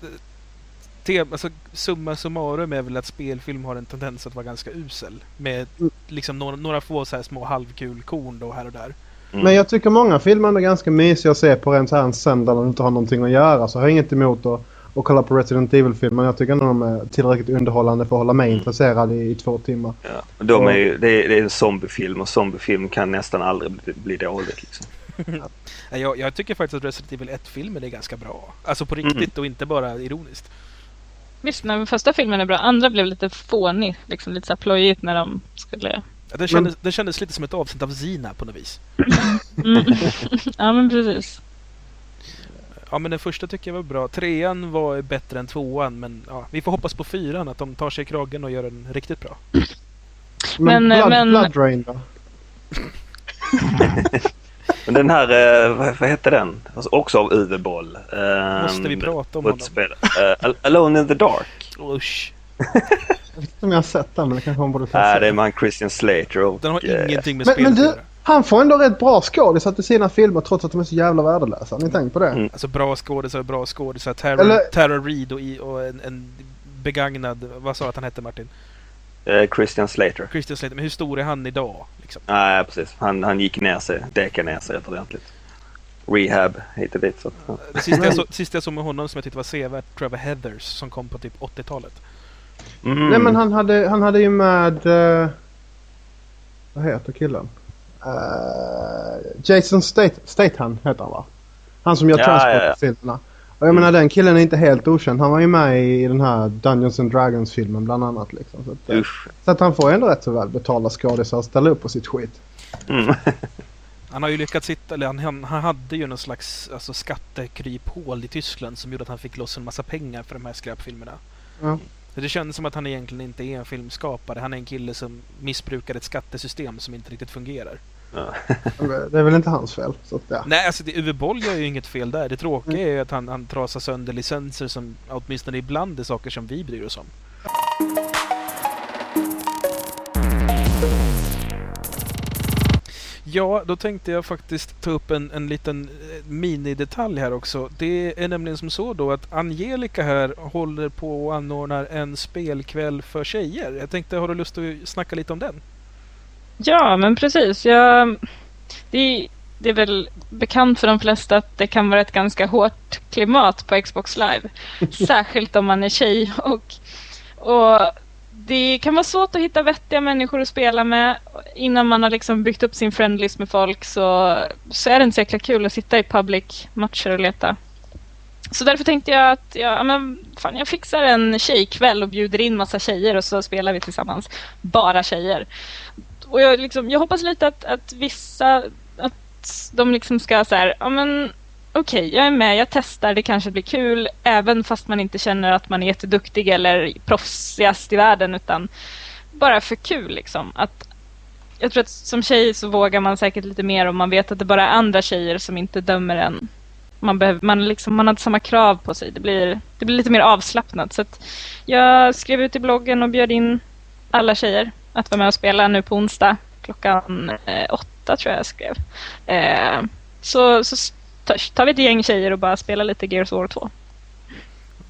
alltså, summa summarum är väl att spelfilm har en tendens att vara ganska usel. Med Mm. liksom några, några få så här små halvkul korn då här och där. Mm. Men jag tycker många filmer är ganska mysiga att se på en så här en söndag när du inte har någonting att göra. Så jag har inget emot att, att kolla på Resident Evil-filmer. Jag tycker ändå de är tillräckligt underhållande för att hålla mig intresserad i, i två timmar. Ja, de är ju, det, är, det är en zombiefilm och zombiefilm kan nästan aldrig bli, bli dåligt. Liksom. Jag, jag tycker faktiskt att Resident Evil 1-filmen är ganska bra. Alltså på riktigt Mm. och inte bara ironiskt. Visst, men första filmen är bra. Andra blev lite fånig. Liksom lite så här plojigt när de skulle... Ja, Den kändes, den kändes lite som ett avsnitt av Zina på något vis. Mm. ja, men precis. Ja men den första tycker jag var bra. Trean var bättre än tvåan men ja, vi får hoppas på fyran att de tar sig i kragen och gör den riktigt bra. Men, Men, eh, Blood, men- Blood Rain då? Men den här, eh, vad, vad hette den? Alltså också av Uwe-boll. Eh, Måste vi prata om honom? spel. Eh, Al- Alone in the Dark. Usch. Jag vet inte om jag har sett den men det kanske man borde ta Nej, det är med han Christian Slater och... Den har eh, ingenting med Men, spelet men du, han får ändå rätt bra skådisar till sina filmer trots att de är så jävla värdelösa. Har ni tänkt på det? Mm. Alltså bra skådisar, bra skådisar. Tara, Eller- Tara Reid och, och en, en begagnad, vad sa att han hette Martin? Eh, Christian Slater. Christian Slater. Men hur stor är han idag? Liksom? Nej, precis. Han, han gick ner sig, däckade ner sig rätt ordentligt. Rehab hit och dit. Så. ja. Det sista jag, så, sista jag såg med honom som jag tyckte var sevärt var Heathers som kom på typ 80-talet. Mm. Nej men han hade, han hade ju med... eh, vad heter killen? Eh, Jason State, Statham heter han va? Han som gör Ja, Transport-filmerna. Och jag menar den killen är inte helt okänd. Han var ju med i den här Dungeons and Dragons-filmen bland annat. Liksom. Så, att, eh, så att han får ändå rätt så väl betalda skådisar att ställa upp på sitt skit. Mm. Han har ju lyckats hitta, eller han, han, han hade ju någon slags alltså, skattekryphål i Tyskland som gjorde att han fick loss en massa pengar för de här skräpfilmerna. Ja. Så Det känns som att han egentligen inte är en filmskapare. Han är en kille som missbrukar ett skattesystem som inte riktigt fungerar. Ja. Det är väl inte hans fel. Så att, ja. Nej, alltså det- Uwe Boll gör ju inget fel där. Det tråkiga är ju att han, han trasar sönder licenser som åtminstone ibland är saker som vi bryr oss om. Ja, då tänkte jag faktiskt ta upp en, en liten eh, minidetalj här också. Det är nämligen som så då att Angelica här håller på och anordnar en spelkväll för tjejer. Jag tänkte, har du lust att snacka lite om den? Ja, men precis. Jag, det, är- det är väl bekant för de flesta att det kan vara ett ganska hårt klimat på Xbox Live. Särskilt om man är tjej. Och, och det kan vara svårt att hitta vettiga människor att spela med. Innan man har liksom byggt upp sin friendlist med folk så, så är det inte så jäkla kul att sitta i public matcher och leta. Så därför tänkte jag att ja, men, fan, jag fixar en tjejkväll och bjuder in massa tjejer och så spelar vi tillsammans. Bara tjejer och jag, liksom, jag hoppas lite att, att vissa att de liksom ska så här, ja men okej, jag är med, jag testar, det kanske blir kul, även fast man inte känner att man är jätteduktig eller proffsigast i världen, utan bara för kul liksom. Att, jag tror att som tjej så vågar man säkert lite mer om man vet att det bara är andra tjejer som inte dömer en. Man, behöver, man, liksom, man har inte samma krav på sig. Det blir, det blir lite mer avslappnat. Så att jag skrev ut i bloggen och bjöd in alla tjejer att vara med och spela nu på onsdag klockan eh, åtta tror jag jag skrev. Eh, så, så tar- vi ett gäng tjejer och bara spelar lite Gears of War 2.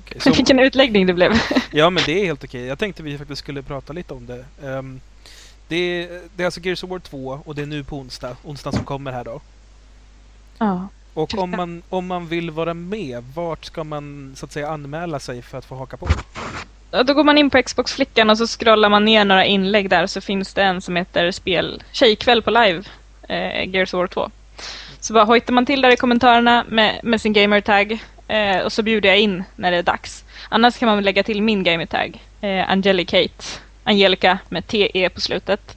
Okej, så- Vilken utläggning det blev. Ja, men det är helt okej. Jag tänkte vi faktiskt skulle prata lite om det. Ehm, det, är, det är alltså Gears of War 2 och det är nu på onsdag. Onsdag som kommer här då. ja. Och om man, om man vill vara med, vart ska man så att säga anmäla sig för att få haka på? Då går man in på Xbox-flickan och så scrollar man ner några inlägg där så finns det en som heter spel Tjejkväll på live, eh, Gears of War 2. Så bara hojtar man till där i kommentarerna med, med sin gamertag eh, och så bjuder jag in när det är dags. Annars kan man lägga till min gamertag, eh, Angelicate, Angelica med TE på slutet.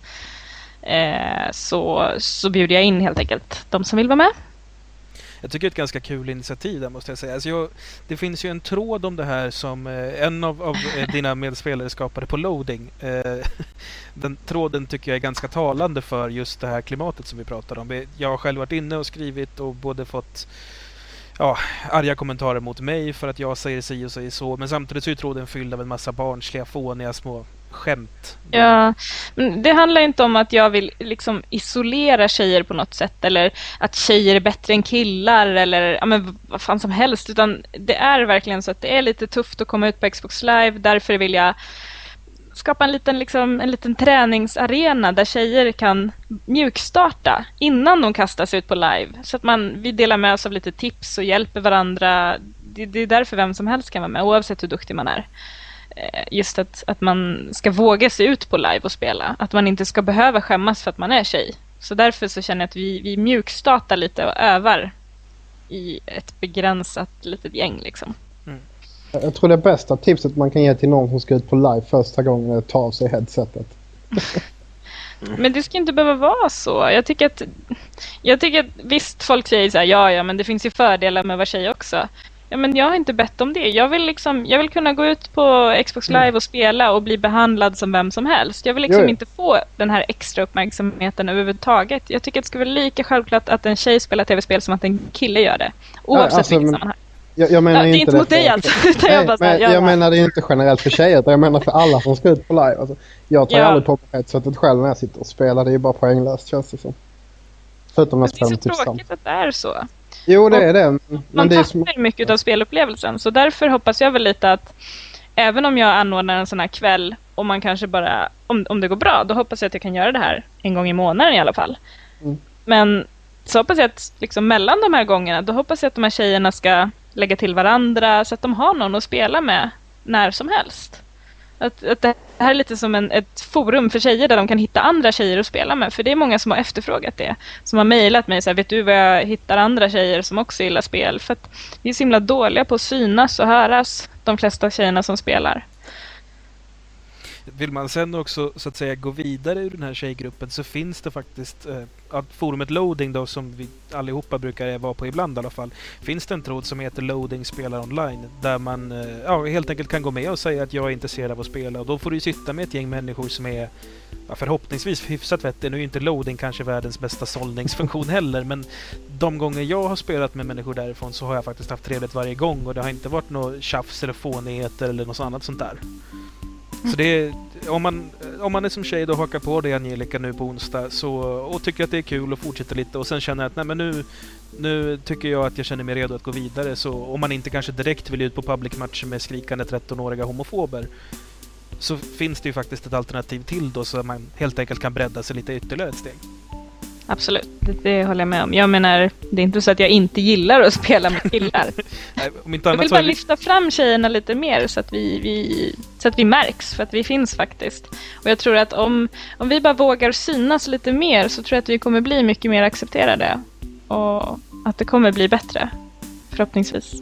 Eh, så, så bjuder jag in helt enkelt de som vill vara med. Jag tycker det är ett ganska kul initiativ där måste jag säga. Alltså jag, det finns ju en tråd om det här som eh, en av, av eh, dina medspelare skapade på loading. Eh, den tråden tycker jag är ganska talande för just det här klimatet som vi pratar om. Jag har själv varit inne och skrivit och både fått ja, arga kommentarer mot mig för att jag säger si och säger så. Men samtidigt så är tråden fylld av en massa barnsliga, fåniga små skämt. Ja, men det handlar inte om att jag vill liksom isolera tjejer på något sätt eller att tjejer är bättre än killar eller ja, men vad fan som helst. Utan det är verkligen så att det är lite tufft att komma ut på Xbox Live. Därför vill jag skapa en liten, liksom, en liten träningsarena där tjejer kan mjukstarta innan de kastas ut på live. Så att man, vi delar med oss av lite tips och hjälper varandra. Det, det är därför vem som helst kan vara med, oavsett hur duktig man är. Eh, Just att, att man ska våga sig ut på live och spela. Att man inte ska behöva skämmas för att man är tjej. Så därför så känner jag att vi, vi mjukstartar lite och övar i ett begränsat litet gäng. Liksom. Jag tror det bästa tipset man kan ge till någon som ska ut på live första gången är att ta av sig headsetet. Men det ska inte behöva vara så. Jag tycker att, jag tycker att visst, folk säger så här, ja, ja, men det finns ju fördelar med att vara tjej också. Ja, men jag har inte bett om det. Jag vill, liksom, jag vill kunna gå ut på Xbox Live och spela och bli behandlad som vem som helst. Jag vill liksom Jo, jo. inte få den här extra uppmärksamheten överhuvudtaget. Jag tycker att det ska vara lika självklart att en tjej spelar tv-spel som att en kille gör det. Oavsett alltså, vilket sammanhang. Jag, jag menar Ja, det är inte inte mot dig alltså. Utan jag Nej, bara men ja, jag menar det är inte generellt för tjejer utan jag menar för alla som ska ut på live. Alltså, jag tar Ja. aldrig på mig headsetet själv när jag sitter och spelar. Det är ju bara poänglöst känns det som. Förutom när men jag det är spelar så med typ tråkigt att det är så. Jo det Och är det. Men, man det tappar som... mycket av spelupplevelsen. Så därför hoppas jag väl lite att även om jag anordnar en sån här kväll och man kanske bara, om, om det går bra, då hoppas jag att jag kan göra det här en gång i månaden i alla fall. Mm. Men så hoppas jag att liksom mellan de här gångerna, då hoppas jag att de här tjejerna ska lägga till varandra så att de har någon att spela med när som helst. Att, att det här är lite som en, ett forum för tjejer där de kan hitta andra tjejer att spela med. För det är många som har efterfrågat det. Som har mejlat mig så här, vet du vad jag hittar andra tjejer som också gillar spel? För att vi är så himla dåliga på att synas och höras, de flesta tjejerna som spelar. Vill man sen också så att säga gå vidare ur den här tjejgruppen så finns det faktiskt eh, forumet Loading då som vi allihopa brukar vara på ibland i alla fall. Finns det en tråd som heter Loading spelar online där man eh, ja, helt enkelt kan gå med och säga att jag är intresserad av att spela och då får du ju sitta med ett gäng människor som är ja, förhoppningsvis hyfsat vettiga. Nu är ju inte Loading kanske världens bästa sållningsfunktion heller men de gånger jag har spelat med människor därifrån så har jag faktiskt haft trevligt varje gång och det har inte varit något tjafs eller fånigheter eller något annat sånt där. Så det är, om, man, om man är som tjej och hakar på det Angelica nu på onsdag så, och tycker att det är kul och fortsätter lite och sen känner att nej men nu, nu tycker jag att jag känner mig redo att gå vidare. Så om man inte kanske direkt vill ut på public match med skrikande 13-åriga homofober så finns det ju faktiskt ett alternativ till då så man helt enkelt kan bredda sig lite ytterligare ett steg. Absolut, det, det håller jag med om. Jag menar, det är inte så att jag inte gillar att spela med killar. Nej, om inte Jag annat vill så bara vi- lyfta fram tjejerna lite mer så att vi, vi, så att vi märks, för att vi finns faktiskt. Och jag tror att om, om vi bara vågar synas lite mer så tror jag att vi kommer bli mycket mer accepterade. Och att det kommer bli bättre. Förhoppningsvis.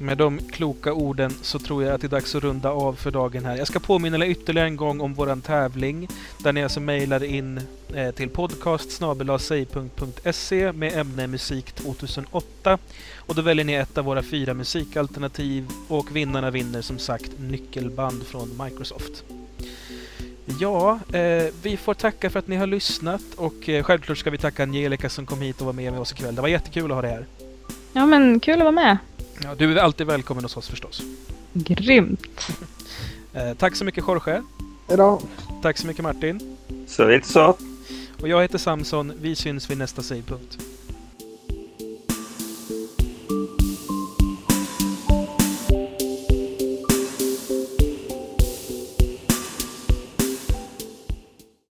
Med de kloka orden så tror jag att det är dags att runda av för dagen här. Jag ska påminna er ytterligare en gång om våran tävling. Där ni alltså mejlar in eh, till podcast med ämne musik 2008. Och då väljer ni ett av våra fyra musikalternativ och vinnarna vinner som sagt nyckelband från Microsoft. Ja, eh, vi får tacka för att ni har lyssnat och eh, självklart ska vi tacka Angelica som kom hit och var med med oss ikväll. Det var jättekul att ha dig här. Ja men kul att vara med. Ja, du är alltid välkommen hos oss förstås. Grymt. Eh, tack så mycket Jorge. Hejdå. Tack så mycket Martin. Så lite så. Och jag heter Samson. Vi syns vid nästa savepunkt.